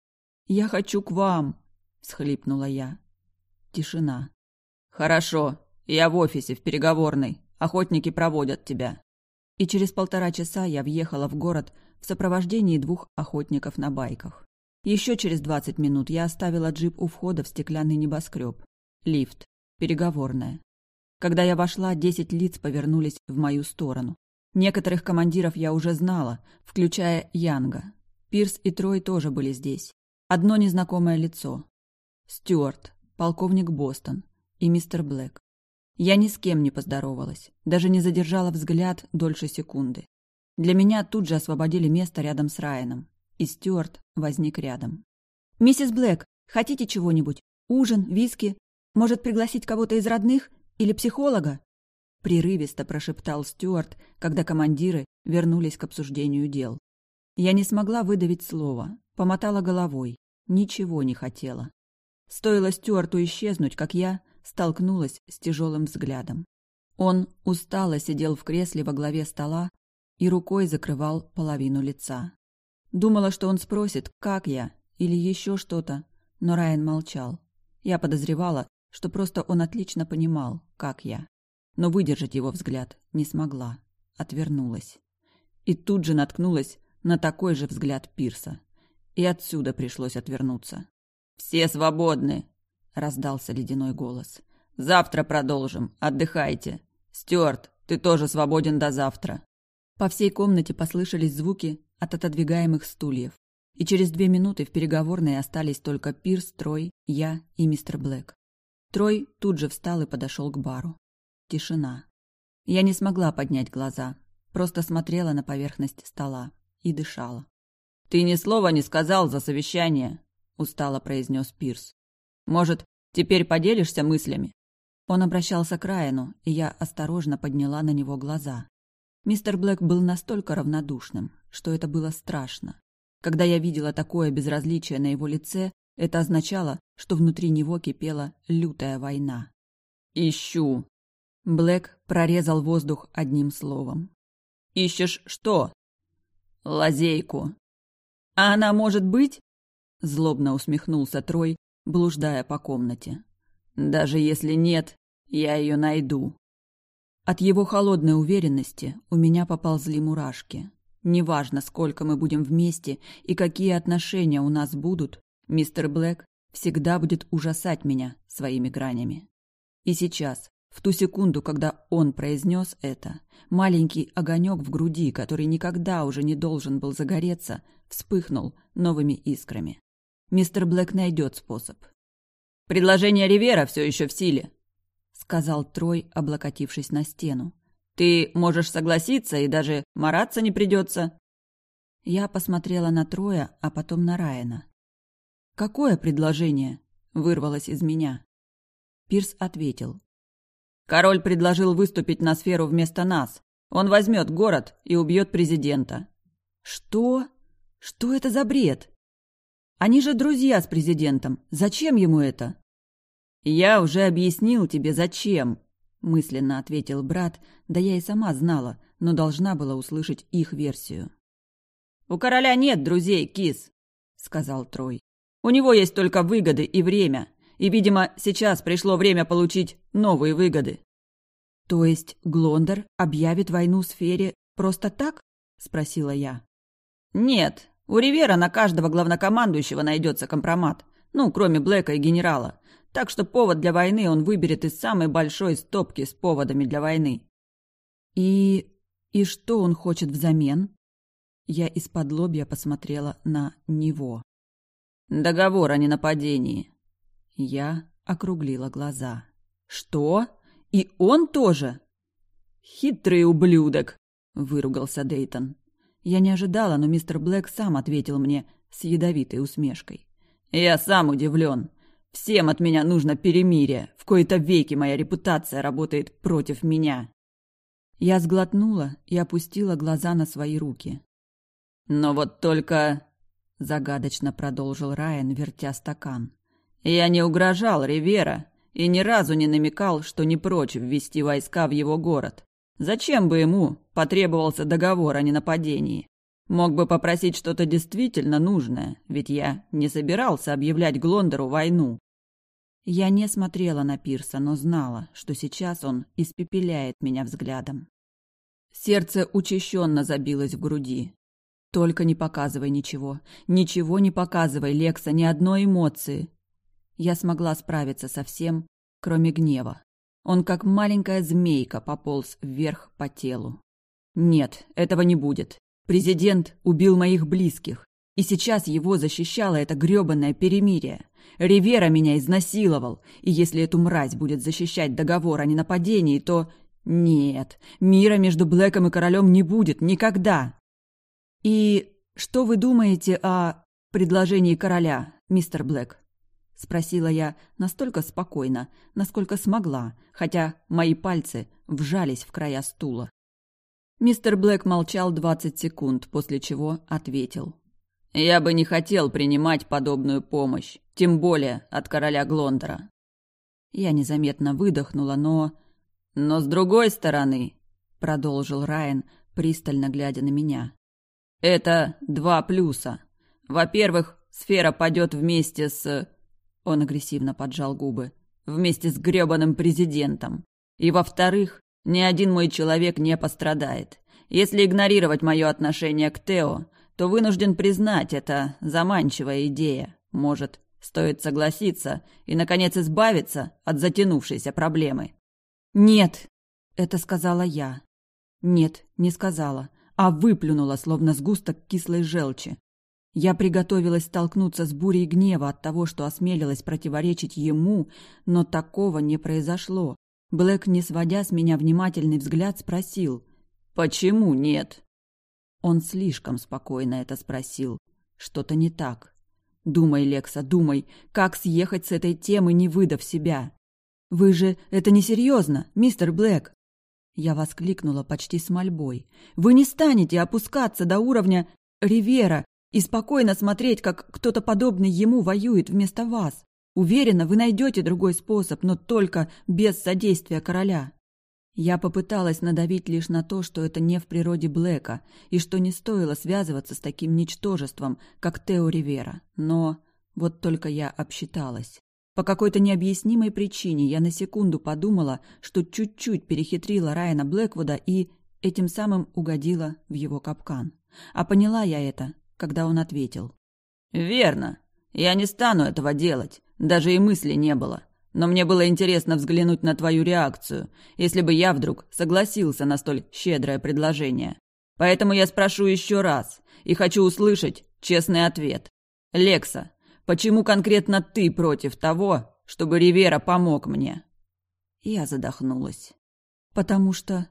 «Я хочу к вам», — всхлипнула я. Тишина. «Хорошо. Я в офисе, в переговорной. Охотники проводят тебя». И через полтора часа я въехала в город в сопровождении двух охотников на байках. Еще через двадцать минут я оставила джип у входа в стеклянный небоскреб. Лифт. Переговорная. Когда я вошла, десять лиц повернулись в мою сторону. Некоторых командиров я уже знала, включая Янга. Пирс и Трой тоже были здесь. Одно незнакомое лицо. Стюарт, полковник Бостон и мистер Блэк. Я ни с кем не поздоровалась, даже не задержала взгляд дольше секунды. Для меня тут же освободили место рядом с Райаном, и Стюарт возник рядом. «Миссис Блэк, хотите чего-нибудь? Ужин, виски? Может, пригласить кого-то из родных? Или психолога?» Прерывисто прошептал Стюарт, когда командиры вернулись к обсуждению дел. Я не смогла выдавить слово, помотала головой, ничего не хотела. Стоило Стюарту исчезнуть, как я столкнулась с тяжелым взглядом. Он устало сидел в кресле во главе стола и рукой закрывал половину лица. Думала, что он спросит, как я, или еще что-то, но Райан молчал. Я подозревала, что просто он отлично понимал, как я. Но выдержать его взгляд не смогла. Отвернулась. И тут же наткнулась на такой же взгляд Пирса. И отсюда пришлось отвернуться. «Все свободны!» — раздался ледяной голос. «Завтра продолжим. Отдыхайте. Стюарт, ты тоже свободен до завтра». По всей комнате послышались звуки от отодвигаемых стульев. И через две минуты в переговорной остались только Пирс, Трой, я и мистер Блэк. Трой тут же встал и подошел к бару. Тишина. Я не смогла поднять глаза, просто смотрела на поверхность стола и дышала. «Ты ни слова не сказал за совещание», — устало произнес Пирс. «Может, теперь поделишься мыслями?» Он обращался к Райану, и я осторожно подняла на него глаза. Мистер Блэк был настолько равнодушным, что это было страшно. Когда я видела такое безразличие на его лице, это означало, что внутри него кипела лютая война. «Ищу!» Блэк прорезал воздух одним словом. «Ищешь что?» «Лазейку». «А она может быть?» Злобно усмехнулся Трой, блуждая по комнате. «Даже если нет, я ее найду». От его холодной уверенности у меня поползли мурашки. Неважно, сколько мы будем вместе и какие отношения у нас будут, мистер Блэк всегда будет ужасать меня своими гранями. И сейчас, в ту секунду, когда он произнес это, маленький огонек в груди, который никогда уже не должен был загореться, вспыхнул новыми искрами. Мистер Блэк найдет способ. «Предложение Ривера все еще в силе», — сказал Трой, облокотившись на стену. «Ты можешь согласиться, и даже мараться не придется». Я посмотрела на Троя, а потом на Райана. «Какое предложение?» — вырвалось из меня. Пирс ответил. Король предложил выступить на сферу вместо нас. Он возьмет город и убьет президента. Что? Что это за бред? Они же друзья с президентом. Зачем ему это? Я уже объяснил тебе, зачем, мысленно ответил брат, да я и сама знала, но должна была услышать их версию. У короля нет друзей, кис, сказал Трой. У него есть только выгоды и время. И, видимо, сейчас пришло время получить новые выгоды. То есть Глондер объявит войну сфере просто так? спросила я. Нет, у Ривера на каждого главнокомандующего найдется компромат. Ну, кроме Блэка и генерала. Так что повод для войны он выберет из самой большой стопки с поводами для войны. И... и что он хочет взамен? Я из-под лобья посмотрела на него. Договор о ненападении. Я округлила глаза. «Что? И он тоже?» «Хитрый ублюдок!» — выругался Дейтон. Я не ожидала, но мистер Блэк сам ответил мне с ядовитой усмешкой. «Я сам удивлен. Всем от меня нужно перемирие. В кои-то веки моя репутация работает против меня». Я сглотнула и опустила глаза на свои руки. «Но вот только...» — загадочно продолжил Райан, вертя стакан. Я не угрожал Ривера и ни разу не намекал, что не прочь ввести войска в его город. Зачем бы ему потребовался договор о ненападении? Мог бы попросить что-то действительно нужное, ведь я не собирался объявлять Глондеру войну. Я не смотрела на Пирса, но знала, что сейчас он испепеляет меня взглядом. Сердце учащенно забилось в груди. Только не показывай ничего. Ничего не показывай, Лекса, ни одной эмоции. Я смогла справиться со всем, кроме гнева. Он как маленькая змейка пополз вверх по телу. Нет, этого не будет. Президент убил моих близких. И сейчас его защищало это грёбаное перемирие. Ривера меня изнасиловал, и если эту мразь будет защищать договор о ненападении, то... Нет, мира между Блэком и королем не будет никогда. И что вы думаете о предложении короля, мистер Блэк? Спросила я настолько спокойно, насколько смогла, хотя мои пальцы вжались в края стула. Мистер Блэк молчал двадцать секунд, после чего ответил. «Я бы не хотел принимать подобную помощь, тем более от короля Глондора». Я незаметно выдохнула, но... «Но с другой стороны», — продолжил Райан, пристально глядя на меня, — «это два плюса. Во-первых, сфера падет вместе с...» Он агрессивно поджал губы. «Вместе с грёбаным президентом. И во-вторых, ни один мой человек не пострадает. Если игнорировать мое отношение к Тео, то вынужден признать, это заманчивая идея. Может, стоит согласиться и, наконец, избавиться от затянувшейся проблемы. «Нет», — это сказала я. «Нет, не сказала, а выплюнула, словно сгусток кислой желчи. Я приготовилась столкнуться с бурей гнева от того, что осмелилась противоречить ему, но такого не произошло. Блэк, не сводя с меня внимательный взгляд, спросил. «Почему нет?» Он слишком спокойно это спросил. Что-то не так. Думай, Лекса, думай, как съехать с этой темы, не выдав себя. Вы же это несерьезно, мистер Блэк. Я воскликнула почти с мольбой. Вы не станете опускаться до уровня Ривера и спокойно смотреть, как кто-то подобный ему воюет вместо вас. Уверена, вы найдете другой способ, но только без содействия короля. Я попыталась надавить лишь на то, что это не в природе Блэка, и что не стоило связываться с таким ничтожеством, как Тео Ривера. Но вот только я обсчиталась. По какой-то необъяснимой причине я на секунду подумала, что чуть-чуть перехитрила Райана Блэквуда и этим самым угодила в его капкан. А поняла я это, когда он ответил. «Верно. Я не стану этого делать. Даже и мысли не было. Но мне было интересно взглянуть на твою реакцию, если бы я вдруг согласился на столь щедрое предложение. Поэтому я спрошу еще раз и хочу услышать честный ответ. Лекса, почему конкретно ты против того, чтобы Ривера помог мне? Я задохнулась. Потому что...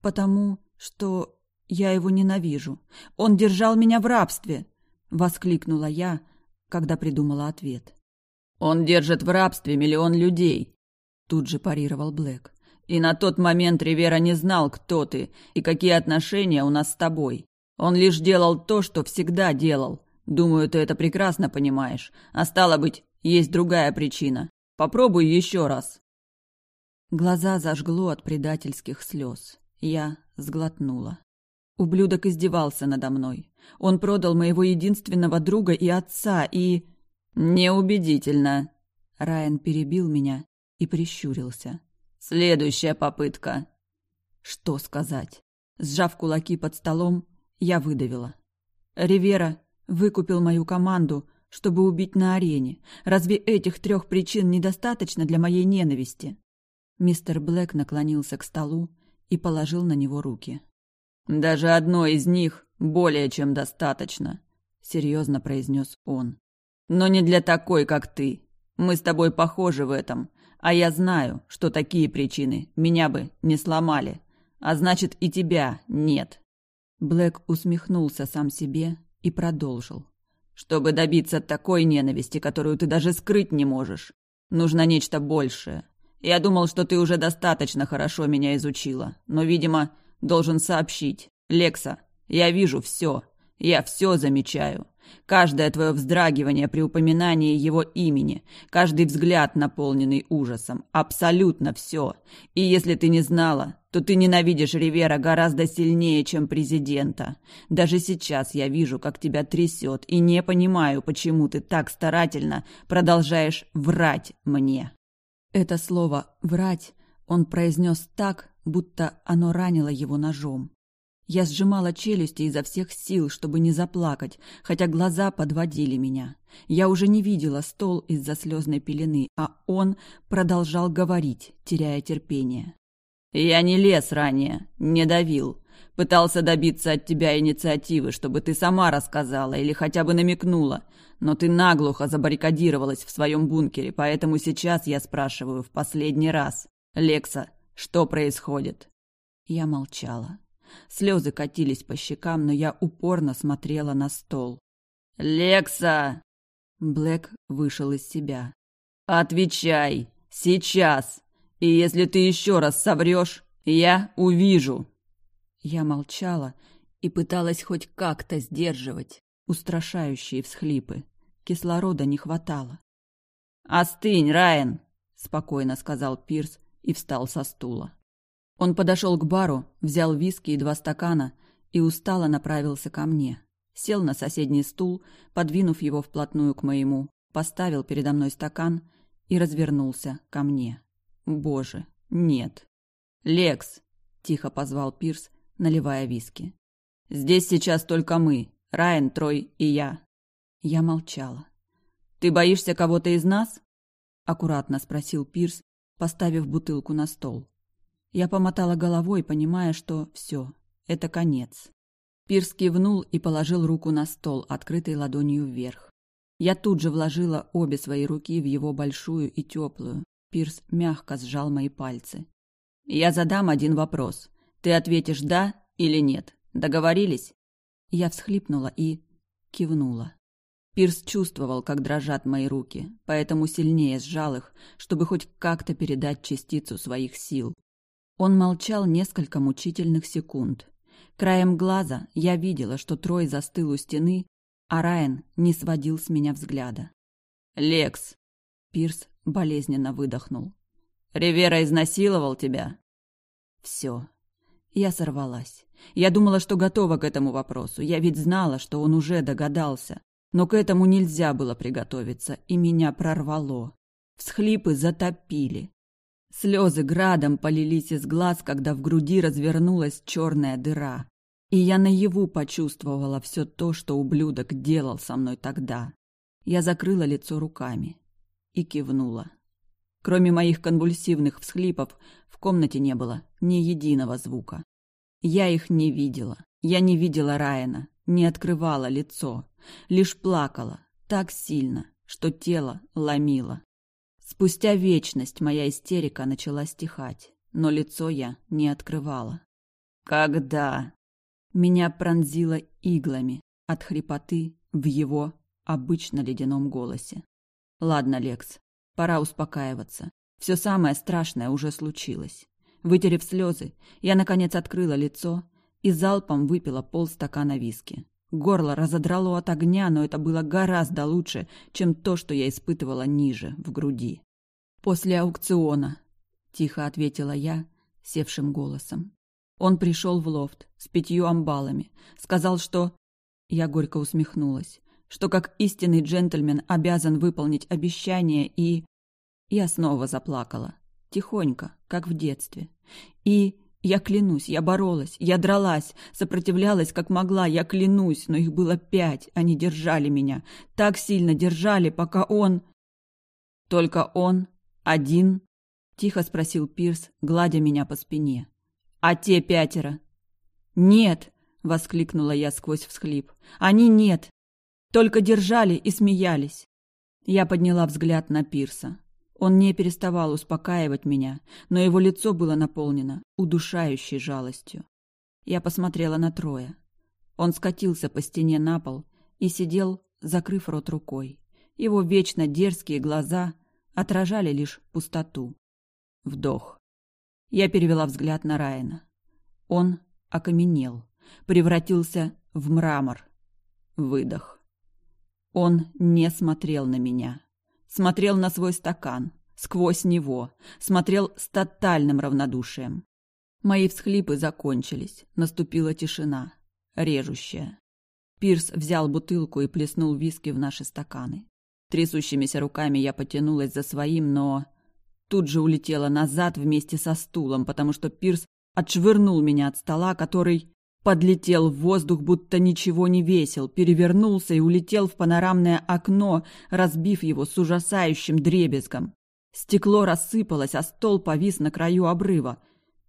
Потому что я его ненавижу. Он держал меня в рабстве, воскликнула я, когда придумала ответ. Он держит в рабстве миллион людей, тут же парировал Блэк. И на тот момент Ривера не знал, кто ты и какие отношения у нас с тобой. Он лишь делал то, что всегда делал. Думаю, ты это прекрасно понимаешь. А стало быть, есть другая причина. Попробуй еще раз. Глаза зажгло от предательских слез. Я сглотнула. Ублюдок издевался надо мной. Он продал моего единственного друга и отца, и... «Неубедительно». Райан перебил меня и прищурился. «Следующая попытка». Что сказать? Сжав кулаки под столом, я выдавила. «Ривера выкупил мою команду, чтобы убить на арене. Разве этих трех причин недостаточно для моей ненависти?» Мистер Блэк наклонился к столу и положил на него руки. «Даже одной из них более чем достаточно», — серьезно произнес он. Но не для такой, как ты. Мы с тобой похожи в этом. А я знаю, что такие причины меня бы не сломали. А значит, и тебя нет. Блэк усмехнулся сам себе и продолжил. Чтобы добиться такой ненависти, которую ты даже скрыть не можешь, нужно нечто большее. Я думал, что ты уже достаточно хорошо меня изучила, но, видимо, должен сообщить. Лекса, я вижу все. Я все замечаю. Каждое твое вздрагивание при упоминании его имени, каждый взгляд, наполненный ужасом, абсолютно все. И если ты не знала, то ты ненавидишь Ривера гораздо сильнее, чем президента. Даже сейчас я вижу, как тебя трясет, и не понимаю, почему ты так старательно продолжаешь врать мне. Это слово «врать» он произнес так, будто оно ранило его ножом. Я сжимала челюсти изо всех сил, чтобы не заплакать, хотя глаза подводили меня. Я уже не видела стол из-за слезной пелены, а он продолжал говорить, теряя терпение. «Я не лез ранее, не давил. Пытался добиться от тебя инициативы, чтобы ты сама рассказала или хотя бы намекнула. Но ты наглухо забаррикадировалась в своем бункере, поэтому сейчас я спрашиваю в последний раз. Лекса, что происходит?» Я молчала. Слезы катились по щекам, но я упорно смотрела на стол. «Лекса!» Блэк вышел из себя. «Отвечай! Сейчас! И если ты еще раз соврешь, я увижу!» Я молчала и пыталась хоть как-то сдерживать устрашающие всхлипы. Кислорода не хватало. «Остынь, Райан!» — спокойно сказал Пирс и встал со стула. Он подошел к бару, взял виски и два стакана и устало направился ко мне. Сел на соседний стул, подвинув его вплотную к моему, поставил передо мной стакан и развернулся ко мне. Боже, нет. «Лекс!» – тихо позвал Пирс, наливая виски. «Здесь сейчас только мы, Райан, Трой и я». Я молчала. «Ты боишься кого-то из нас?» – аккуратно спросил Пирс, поставив бутылку на стол. Я помотала головой, понимая, что все, это конец. Пирс кивнул и положил руку на стол, открытой ладонью вверх. Я тут же вложила обе свои руки в его большую и теплую. Пирс мягко сжал мои пальцы. «Я задам один вопрос. Ты ответишь «да» или «нет». Договорились?» Я всхлипнула и кивнула. Пирс чувствовал, как дрожат мои руки, поэтому сильнее сжал их, чтобы хоть как-то передать частицу своих сил. Он молчал несколько мучительных секунд. Краем глаза я видела, что Трой застыл у стены, а Райан не сводил с меня взгляда. «Лекс!» Пирс болезненно выдохнул. «Ривера изнасиловал тебя?» «Все». Я сорвалась. Я думала, что готова к этому вопросу. Я ведь знала, что он уже догадался. Но к этому нельзя было приготовиться, и меня прорвало. Всхлипы затопили. Слезы градом полились из глаз, когда в груди развернулась черная дыра. И я наяву почувствовала все то, что ублюдок делал со мной тогда. Я закрыла лицо руками и кивнула. Кроме моих конвульсивных всхлипов, в комнате не было ни единого звука. Я их не видела. Я не видела Райана, не открывала лицо, лишь плакала так сильно, что тело ломило. Спустя вечность моя истерика начала стихать, но лицо я не открывала. «Когда?» Меня пронзило иглами от хрипоты в его обычно ледяном голосе. «Ладно, Лекс, пора успокаиваться. Все самое страшное уже случилось». Вытерев слезы, я, наконец, открыла лицо и залпом выпила полстакана виски. Горло разодрало от огня, но это было гораздо лучше, чем то, что я испытывала ниже, в груди. «После аукциона», — тихо ответила я, севшим голосом. Он пришел в лофт с пятью амбалами, сказал, что... Я горько усмехнулась, что как истинный джентльмен обязан выполнить обещание и... Я снова заплакала, тихонько, как в детстве. И я клянусь, я боролась, я дралась, сопротивлялась как могла, я клянусь, но их было пять, они держали меня, так сильно держали, пока он... Только он один? Тихо спросил Пирс, гладя меня по спине. А те пятеро? Нет, воскликнула я сквозь всхлип. Они нет. Только держали и смеялись. Я подняла взгляд на Пирса. Он не переставал успокаивать меня, но его лицо было наполнено удушающей жалостью. Я посмотрела на Троя. Он скатился по стене на пол и сидел, закрыв рот рукой. Его вечно дерзкие глаза отражали лишь пустоту. Вдох. Я перевела взгляд на Райана. Он окаменел, превратился в мрамор. Выдох. Он не смотрел на меня. Смотрел на свой стакан, сквозь него, смотрел с тотальным равнодушием. Мои всхлипы закончились, наступила тишина, режущая. Пирс взял бутылку и плеснул виски в наши стаканы. Трясущимися руками я потянулась за своим, но тут же улетела назад вместе со стулом, потому что Пирс отшвырнул меня от стола, который подлетел в воздух, будто ничего не весил, перевернулся и улетел в панорамное окно, разбив его с ужасающим дребезгом. Стекло рассыпалось, а стол повис на краю обрыва.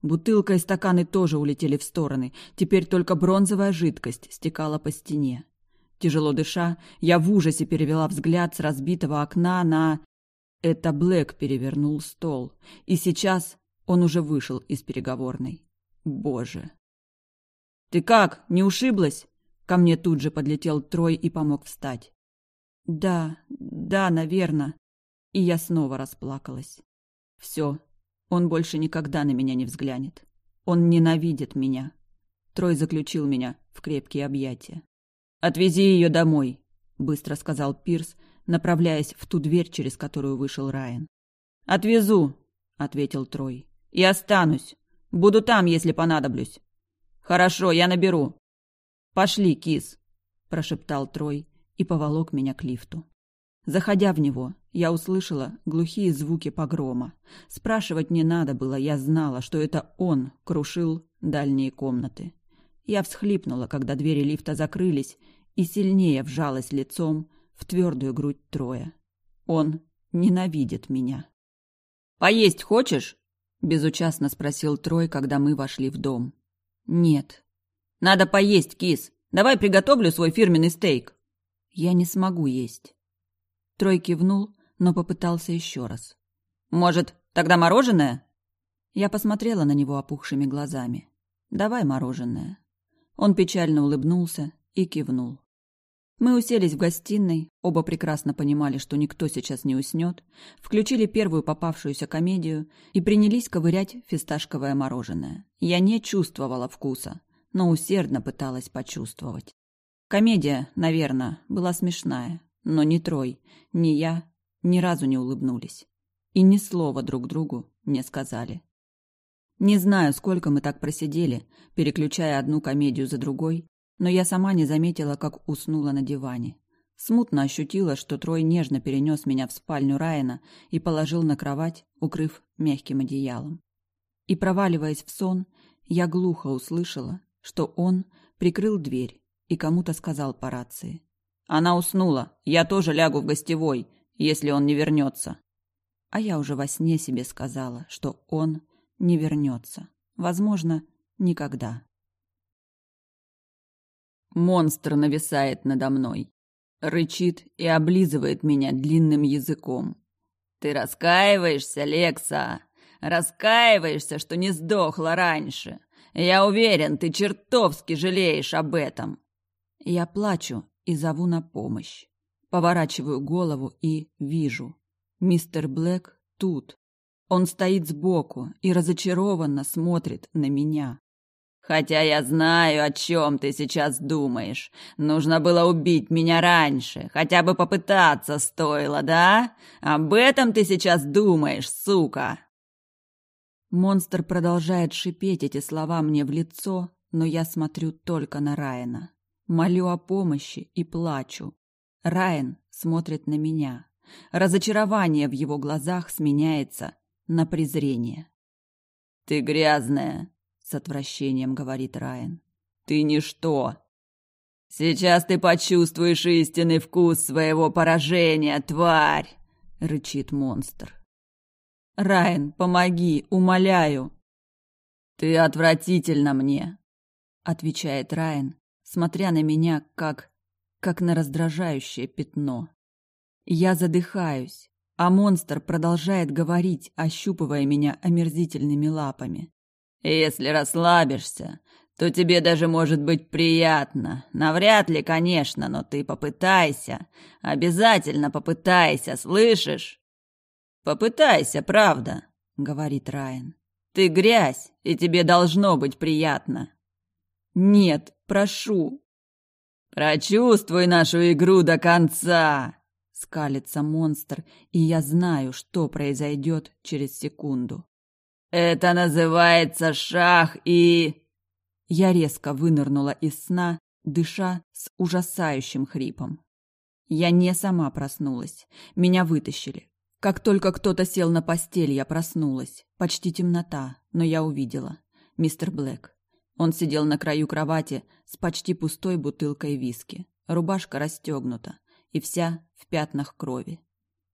Бутылка и стаканы тоже улетели в стороны. Теперь только бронзовая жидкость стекала по стене. Тяжело дыша, я в ужасе перевела взгляд с разбитого окна на... Это Блэк перевернул стол. И сейчас он уже вышел из переговорной. Боже. «Ты как, не ушиблась?» Ко мне тут же подлетел Трой и помог встать. «Да, да, наверное». И я снова расплакалась. Все, он больше никогда на меня не взглянет. Он ненавидит меня. Трой заключил меня в крепкие объятия. «Отвези ее домой», — быстро сказал Пирс, направляясь в ту дверь, через которую вышел Райан. «Отвезу», — ответил Трой. «И останусь. Буду там, если понадоблюсь». «Хорошо, я наберу». «Пошли, кис», — прошептал Трой и поволок меня к лифту. Заходя в него, я услышала глухие звуки погрома. Спрашивать не надо было, я знала, что это он крушил дальние комнаты. Я всхлипнула, когда двери лифта закрылись, и сильнее вжалась лицом в твердую грудь Троя. Он ненавидит меня. «Поесть хочешь?» – безучастно спросил Трой, когда мы вошли в дом. «Нет». «Надо поесть, кис. Давай приготовлю свой фирменный стейк». «Я не смогу есть». Трой кивнул, но попытался еще раз. «Может, тогда мороженое?» Я посмотрела на него опухшими глазами. «Давай мороженое». Он печально улыбнулся и кивнул. Мы уселись в гостиной, оба прекрасно понимали, что никто сейчас не уснет, включили первую попавшуюся комедию и принялись ковырять фисташковое мороженое. Я не чувствовала вкуса, но усердно пыталась почувствовать. Комедия, наверное, была смешная, но ни Трой, ни я ни разу не улыбнулись. И ни слова друг другу не сказали. Не знаю, сколько мы так просидели, переключая одну комедию за другой, но я сама не заметила, как уснула на диване. Смутно ощутила, что Трой нежно перенес меня в спальню Райана и положил на кровать, укрыв мягким одеялом. И, проваливаясь в сон, я глухо услышала, что он прикрыл дверь и кому-то сказал по рации. «Она уснула. Я тоже лягу в гостевой, если он не вернется». А я уже во сне себе сказала, что он не вернется. Возможно, никогда. Монстр нависает надо мной. Рычит и облизывает меня длинным языком. «Ты раскаиваешься, Лекса? Раскаиваешься, что не сдохла раньше? Я уверен, ты чертовски жалеешь об этом!» Я плачу и зову на помощь. Поворачиваю голову и вижу. Мистер Блэк тут. Он стоит сбоку и разочарованно смотрит на меня. Хотя я знаю, о чем ты сейчас думаешь. Нужно было убить меня раньше. Хотя бы попытаться стоило, да? Об этом ты сейчас думаешь, сука!» Монстр продолжает шипеть эти слова мне в лицо, но я смотрю только на Райана. Молю о помощи и плачу. Райан смотрит на меня. Разочарование в его глазах сменяется на презрение. «Ты грязная!» С отвращением говорит Райан. Ты ничто. Сейчас ты почувствуешь истинный вкус своего поражения, тварь, рычит монстр. Райан, помоги, умоляю. Ты отвратительно мне, отвечает Райан, смотря на меня как как на раздражающее пятно. Я задыхаюсь, а монстр продолжает говорить, ощупывая меня омерзительными лапами. Если расслабишься, то тебе даже может быть приятно. Навряд ли, конечно, но ты попытайся. Обязательно попытайся, слышишь? Попытайся, правда, говорит Райан. Ты грязь, и тебе должно быть приятно. Нет, прошу. Прочувствуй нашу игру до конца!» Скалится монстр, и я знаю, что произойдет через секунду. «Это называется шах и...» Я резко вынырнула из сна, дыша с ужасающим хрипом. Я не сама проснулась. Меня вытащили. Как только кто-то сел на постель, я проснулась. Почти темнота, но я увидела. Мистер Блэк. Он сидел на краю кровати с почти пустой бутылкой виски. Рубашка расстегнута и вся в пятнах крови.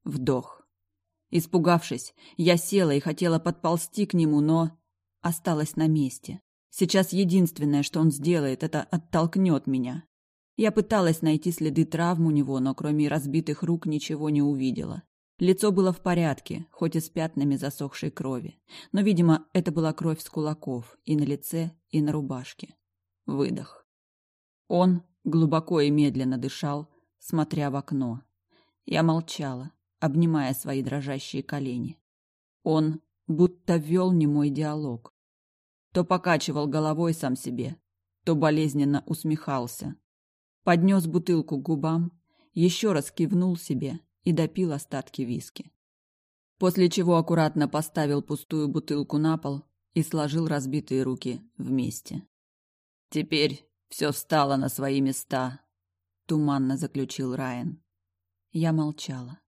Вдох. Испугавшись, я села и хотела подползти к нему, но осталась на месте. Сейчас единственное, что он сделает, это оттолкнет меня. Я пыталась найти следы травм у него, но кроме разбитых рук ничего не увидела. Лицо было в порядке, хоть и с пятнами засохшей крови. Но, видимо, это была кровь с кулаков и на лице, и на рубашке. Выдох. Он глубоко и медленно дышал, смотря в окно. Я молчала, обнимая свои дрожащие колени. Он будто вел немой диалог. То покачивал головой сам себе, то болезненно усмехался. Поднес бутылку к губам, еще раз кивнул себе и допил остатки виски. После чего аккуратно поставил пустую бутылку на пол и сложил разбитые руки вместе. «Теперь все встало на свои места», — туманно заключил Райан. Я молчала.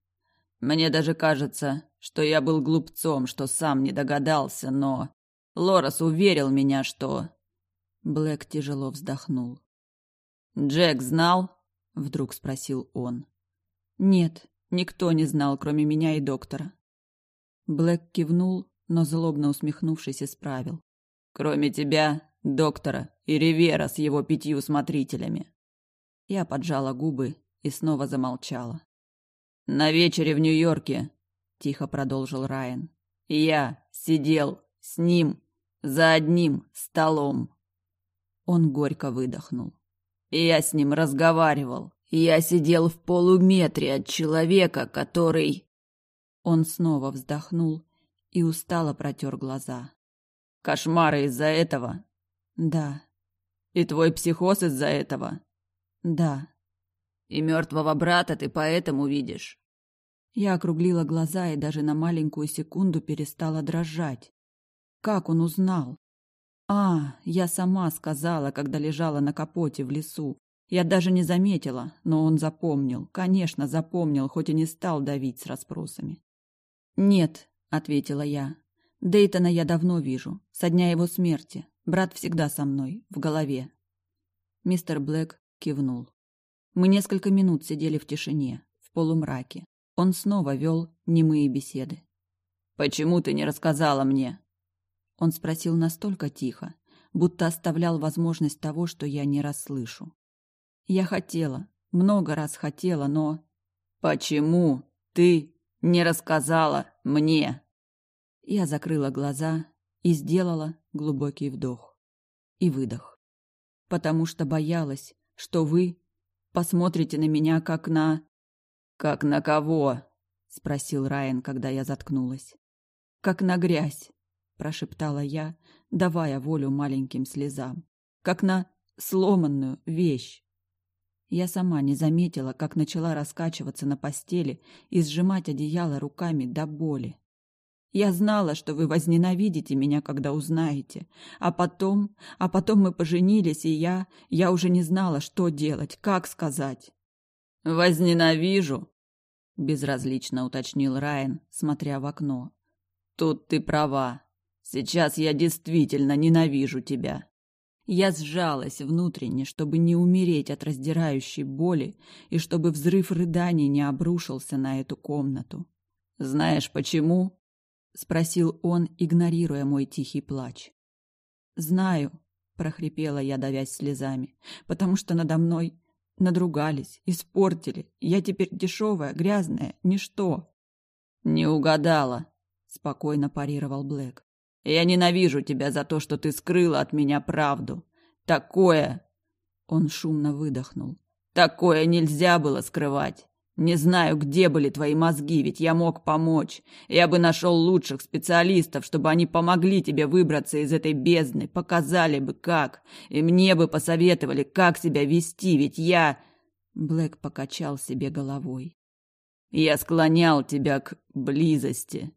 «Мне даже кажется, что я был глупцом, что сам не догадался, но Лорас уверил меня, что...» Блэк тяжело вздохнул. «Джек знал?» — вдруг спросил он. «Нет, Никто не знал, кроме меня и доктора. Блэк кивнул, но злобно усмехнувшись, исправил. Кроме тебя, доктора и Ривера с его пятью смотрителями. Я поджала губы и снова замолчала. На вечере в Нью-Йорке, тихо продолжил Райан. Я сидел с ним за одним столом. Он горько выдохнул. Я с ним разговаривал. Я сидел в полуметре от человека, который... Он снова вздохнул и устало протер глаза. Кошмары из-за этого? Да. И твой психоз из-за этого? Да. И мертвого брата ты поэтому видишь? Я округлила глаза и даже на маленькую секунду перестала дрожать. Как он узнал? А, я сама сказала, когда лежала на капоте в лесу. Я даже не заметила, но он запомнил, конечно, запомнил, хоть и не стал давить с расспросами. «Нет», — ответила я. «Дейтона я давно вижу, со дня его смерти. Брат всегда со мной, в голове». Мистер Блэк кивнул. Мы несколько минут сидели в тишине, в полумраке. Он снова вел немые беседы. «Почему ты не рассказала мне?» Он спросил настолько тихо, будто оставлял возможность того, что я не расслышу. Я хотела, много раз хотела, но... Почему ты не рассказала мне? Я закрыла глаза и сделала глубокий вдох и выдох. Потому что боялась, что вы посмотрите на меня как на... Как на кого? Спросил Райан, когда я заткнулась. Как на грязь, прошептала я, давая волю маленьким слезам. Как на сломанную вещь. Я сама не заметила, как начала раскачиваться на постели и сжимать одеяло руками до боли. Я знала, что вы возненавидите меня, когда узнаете. А потом, а потом мы поженились, и я, я уже не знала, что делать, как сказать. Возненавижу, безразлично уточнил Райан, смотря в окно. Тут ты права. Сейчас я действительно ненавижу тебя. Я сжалась внутренне, чтобы не умереть от раздирающей боли и чтобы взрыв рыданий не обрушился на эту комнату. «Знаешь, почему?» — спросил он, игнорируя мой тихий плач. «Знаю», — прохрипела я, давясь слезами, «потому что надо мной надругались, испортили. Я теперь дешевая, грязная, ничто». «Не угадала», — спокойно парировал Блэк. Я ненавижу тебя за то, что ты скрыла от меня правду. Такое...» Он шумно выдохнул. «Такое нельзя было скрывать. Не знаю, где были твои мозги, ведь я мог помочь. Я бы нашел лучших специалистов, чтобы они помогли тебе выбраться из этой бездны, показали бы как, и мне бы посоветовали, как себя вести, ведь я...» Блэк покачал себе головой. «Я склонял тебя к близости».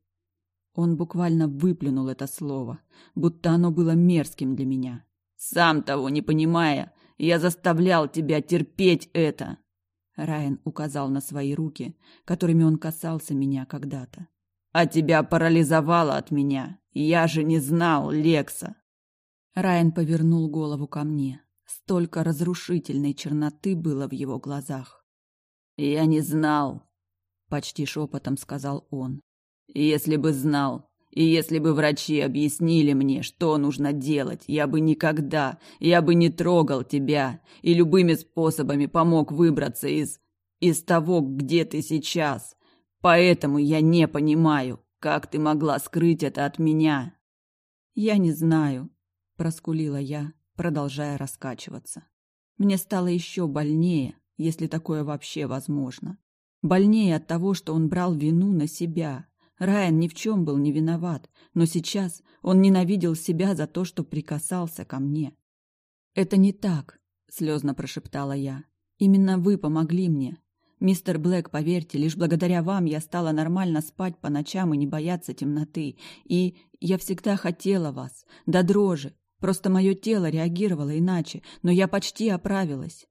Он буквально выплюнул это слово, будто оно было мерзким для меня. «Сам того не понимая, я заставлял тебя терпеть это». Райан указал на свои руки, которыми он касался меня когда-то. «А тебя парализовало от меня. Я же не знал Лекса!» Райан повернул голову ко мне. Столько разрушительной черноты было в его глазах. «Я не знал», — почти шепотом сказал он. «Если бы знал, и если бы врачи объяснили мне, что нужно делать, я бы никогда, я бы не трогал тебя и любыми способами помог выбраться из... из того, где ты сейчас. Поэтому я не понимаю, как ты могла скрыть это от меня. Я не знаю, проскулила я, продолжая раскачиваться. Мне стало еще больнее, если такое вообще возможно. Больнее от того, что он брал вину на себя, Райан ни в чем был не виноват, но сейчас он ненавидел себя за то, что прикасался ко мне. «Это не так», — слезно прошептала я. «Именно вы помогли мне. Мистер Блэк, поверьте, лишь благодаря вам я стала нормально спать по ночам и не бояться темноты. И я всегда хотела вас, до дрожи. Просто мое тело реагировало иначе, но я почти оправилась».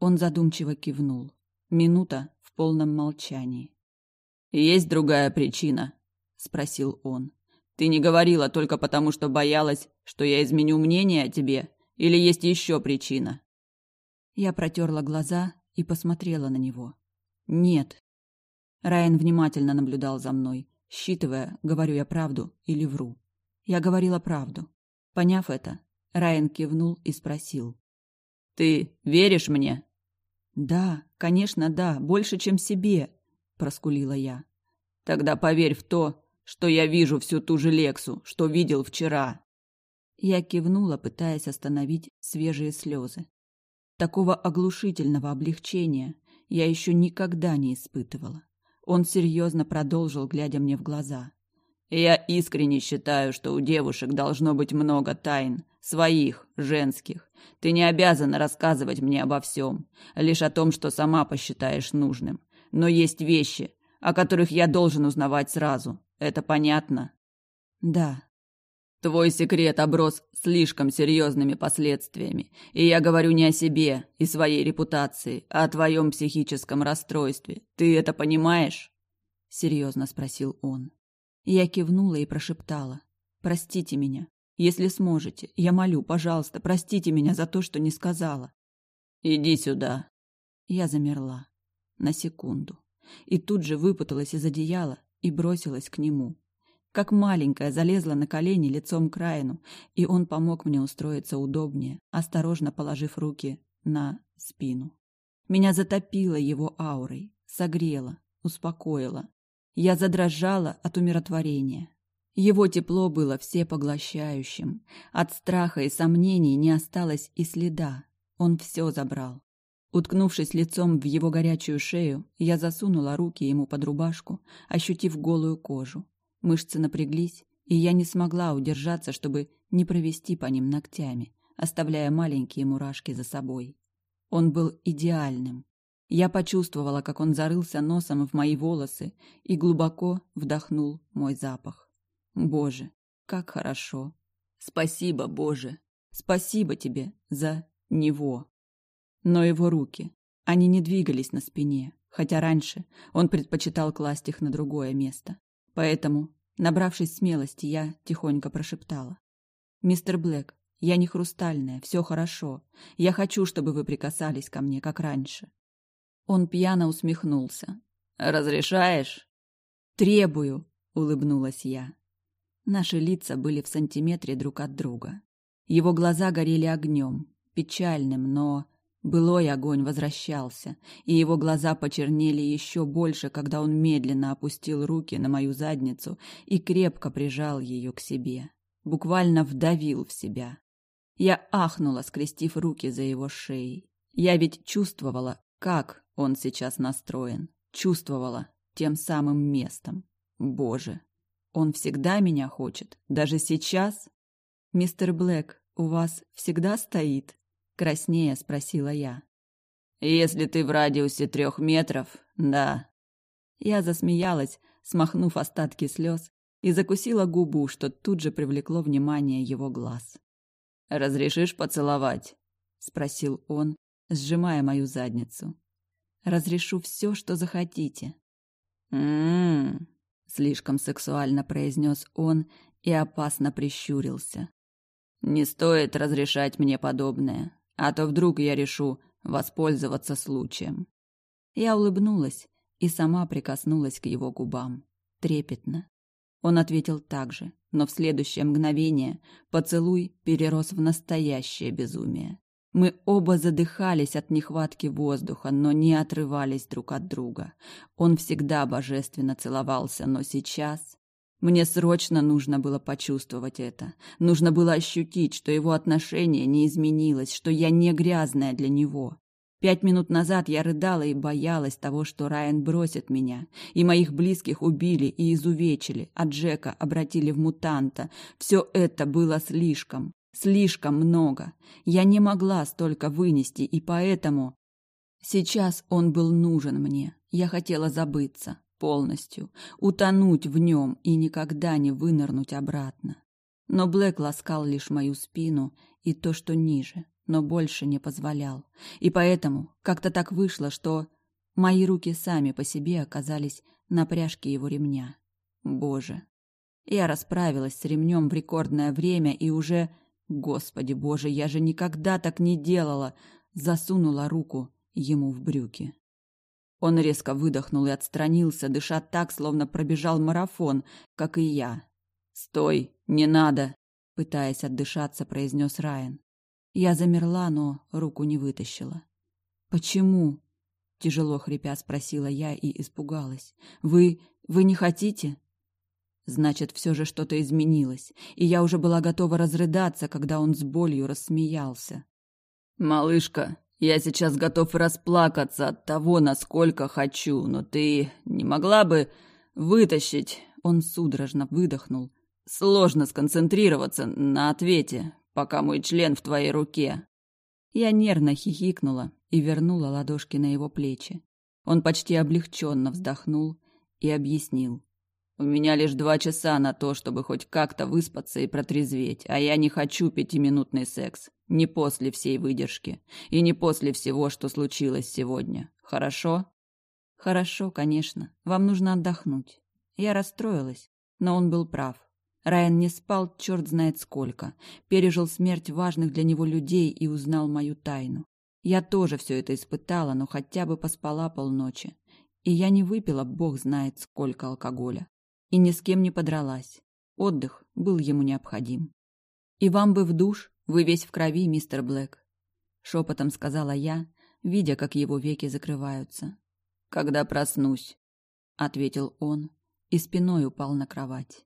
Он задумчиво кивнул. Минута в полном молчании. «Есть другая причина?» — спросил он. «Ты не говорила только потому, что боялась, что я изменю мнение о тебе? Или есть еще причина?» Я протерла глаза и посмотрела на него. «Нет». Райан внимательно наблюдал за мной, считывая, говорю я правду или вру. Я говорила правду. Поняв это, Райан кивнул и спросил. «Ты веришь мне?» «Да, конечно, да, больше, чем себе проскулила я. Тогда поверь в то, что я вижу всю ту же Лексу, что видел вчера. Я кивнула, пытаясь остановить свежие слезы. Такого оглушительного облегчения я еще никогда не испытывала. Он серьезно продолжил, глядя мне в глаза. Я искренне считаю, что у девушек должно быть много тайн, своих, женских. Ты не обязана рассказывать мне обо всем, лишь о том, что сама посчитаешь нужным. Но есть вещи, о которых я должен узнавать сразу. Это понятно? Да. Твой секрет оброс слишком серьезными последствиями. И я говорю не о себе и своей репутации, а о твоем психическом расстройстве. Ты это понимаешь? Серьезно спросил он. Я кивнула и прошептала. Простите меня. Если сможете, я молю, пожалуйста, простите меня за то, что не сказала. Иди сюда. Я замерла на секунду. И тут же выпуталась из одеяла и бросилась к нему. Как маленькая залезла на колени лицом к Райну, и он помог мне устроиться удобнее, осторожно положив руки на спину. Меня затопило его аурой, согрело, успокоило. Я задрожала от умиротворения. Его тепло было всепоглощающим. От страха и сомнений не осталось и следа. Он все забрал. Уткнувшись лицом в его горячую шею, я засунула руки ему под рубашку, ощутив голую кожу. Мышцы напряглись, и я не смогла удержаться, чтобы не провести по ним ногтями, оставляя маленькие мурашки за собой. Он был идеальным. Я почувствовала, как он зарылся носом в мои волосы и глубоко вдохнул мой запах. Боже, как хорошо! Спасибо, Боже! Спасибо тебе за него! Но его руки, они не двигались на спине, хотя раньше он предпочитал класть их на другое место. Поэтому, набравшись смелости, я тихонько прошептала. «Мистер Блэк, я не хрустальная, все хорошо. Я хочу, чтобы вы прикасались ко мне, как раньше». Он пьяно усмехнулся. «Разрешаешь?» «Требую», — улыбнулась я. Наши лица были в сантиметре друг от друга. Его глаза горели огнем, печальным, но Былой огонь возвращался, и его глаза почернели еще больше, когда он медленно опустил руки на мою задницу и крепко прижал ее к себе. Буквально вдавил в себя. Я ахнула, скрестив руки за его шеей. Я ведь чувствовала, как он сейчас настроен. Чувствовала тем самым местом. Боже, он всегда меня хочет, даже сейчас? Мистер Блэк, у вас всегда стоит? Краснея спросила я. Если ты в радиусе трех метров, да. Я засмеялась, смахнув остатки слез, и закусила губу, что тут же привлекло внимание его глаз. «Разрешишь поцеловать?» — спросил он, сжимая мою задницу. «Разрешу все, что захотите». «М-м-м», слишком сексуально произнес он и опасно прищурился. «Не стоит разрешать мне подобное, а то вдруг я решу воспользоваться случаем». Я улыбнулась и сама прикоснулась к его губам. Трепетно. Он ответил так же, но в следующее мгновение поцелуй перерос в настоящее безумие. Мы оба задыхались от нехватки воздуха, но не отрывались друг от друга. Он всегда божественно целовался, но сейчас... Мне срочно нужно было почувствовать это. Нужно было ощутить, что его отношение не изменилось, что я не грязная для него. Пять минут назад я рыдала и боялась того, что Райан бросит меня, и моих близких убили и изувечили, а Джека обратили в мутанта. Все это было слишком, слишком много. Я не могла столько вынести, и поэтому... Сейчас он был нужен мне. Я хотела забыться полностью, утонуть в нем и никогда не вынырнуть обратно. Но Блэк ласкал лишь мою спину и то, что ниже но больше не позволял. И поэтому как-то так вышло, что мои руки сами по себе оказались на пряжке его ремня. Боже. Я расправилась с ремнем в рекордное время и уже... Господи боже, я же никогда так не делала! Засунула руку ему в брюки. Он резко выдохнул и отстранился, дыша так, словно пробежал марафон, как и я. «Стой, не надо!» Пытаясь отдышаться, произнес Райан. Я замерла, но руку не вытащила. «Почему?» — тяжело хрипя спросила я и испугалась. «Вы... вы не хотите?» Значит, все же что-то изменилось, и я уже была готова разрыдаться, когда он с болью рассмеялся. «Малышка, я сейчас готов расплакаться от того, насколько хочу, но ты не могла бы вытащить...» Он судорожно выдохнул. «Сложно сконцентрироваться на ответе пока мой член в твоей руке». Я нервно хихикнула и вернула ладошки на его плечи. Он почти облегченно вздохнул и объяснил. «У меня лишь два часа на то, чтобы хоть как-то выспаться и протрезветь, а я не хочу пятиминутный секс. Не после всей выдержки. И не после всего, что случилось сегодня. Хорошо?» «Хорошо, конечно. Вам нужно отдохнуть». Я расстроилась, но он был прав. Райан не спал черт знает сколько, пережил смерть важных для него людей и узнал мою тайну. Я тоже все это испытала, но хотя бы поспала полночи. И я не выпила, бог знает сколько алкоголя. И ни с кем не подралась. Отдых был ему необходим. «И вам бы в душ, вы весь в крови, мистер Блэк», — шепотом сказала я, видя, как его веки закрываются. «Когда проснусь», — ответил он и спиной упал на кровать.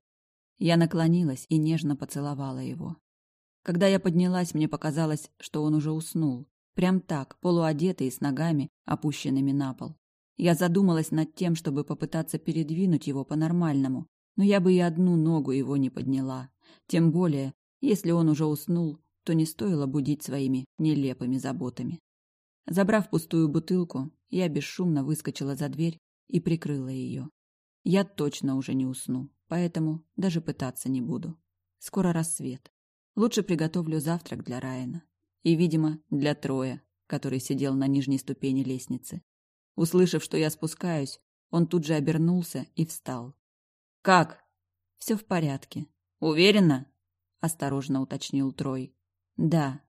Я наклонилась и нежно поцеловала его. Когда я поднялась, мне показалось, что он уже уснул. Прям так, полуодетый и с ногами, опущенными на пол. Я задумалась над тем, чтобы попытаться передвинуть его по-нормальному, но я бы и одну ногу его не подняла. Тем более, если он уже уснул, то не стоило будить своими нелепыми заботами. Забрав пустую бутылку, я бесшумно выскочила за дверь и прикрыла ее. Я точно уже не усну поэтому даже пытаться не буду. Скоро рассвет. Лучше приготовлю завтрак для Райана. И, видимо, для Троя, который сидел на нижней ступени лестницы. Услышав, что я спускаюсь, он тут же обернулся и встал. «Как?» «Все в порядке». «Уверена?» – осторожно уточнил Трой. «Да».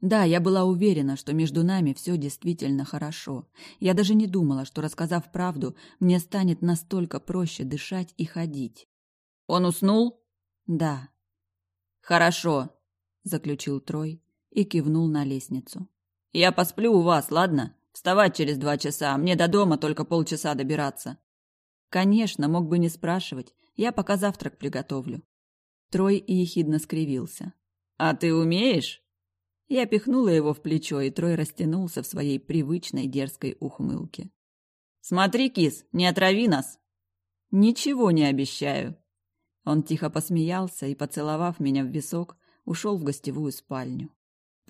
Да, я была уверена, что между нами все действительно хорошо. Я даже не думала, что, рассказав правду, мне станет настолько проще дышать и ходить. «Он уснул?» «Да». «Хорошо», — заключил Трой и кивнул на лестницу. «Я посплю у вас, ладно? Вставать через два часа, мне до дома только полчаса добираться». «Конечно, мог бы не спрашивать. Я пока завтрак приготовлю». Трой ехидно скривился. «А ты умеешь?» Я пихнула его в плечо, и Трой растянулся в своей привычной дерзкой ухмылке. «Смотри, кис, не отрави нас!» «Ничего не обещаю!» Он тихо посмеялся и, поцеловав меня в висок, ушел в гостевую спальню.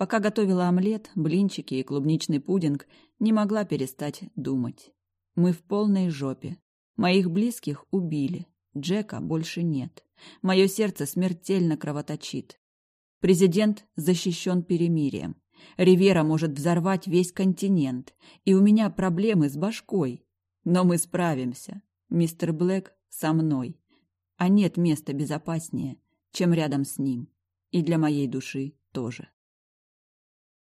Пока готовила омлет, блинчики и клубничный пудинг, не могла перестать думать. Мы в полной жопе. Моих близких убили. Джека больше нет. Мое сердце смертельно кровоточит. Президент защищен перемирием. Ривера может взорвать весь континент, и у меня проблемы с башкой. Но мы справимся. Мистер Блэк со мной. А нет места безопаснее, чем рядом с ним. И для моей души тоже.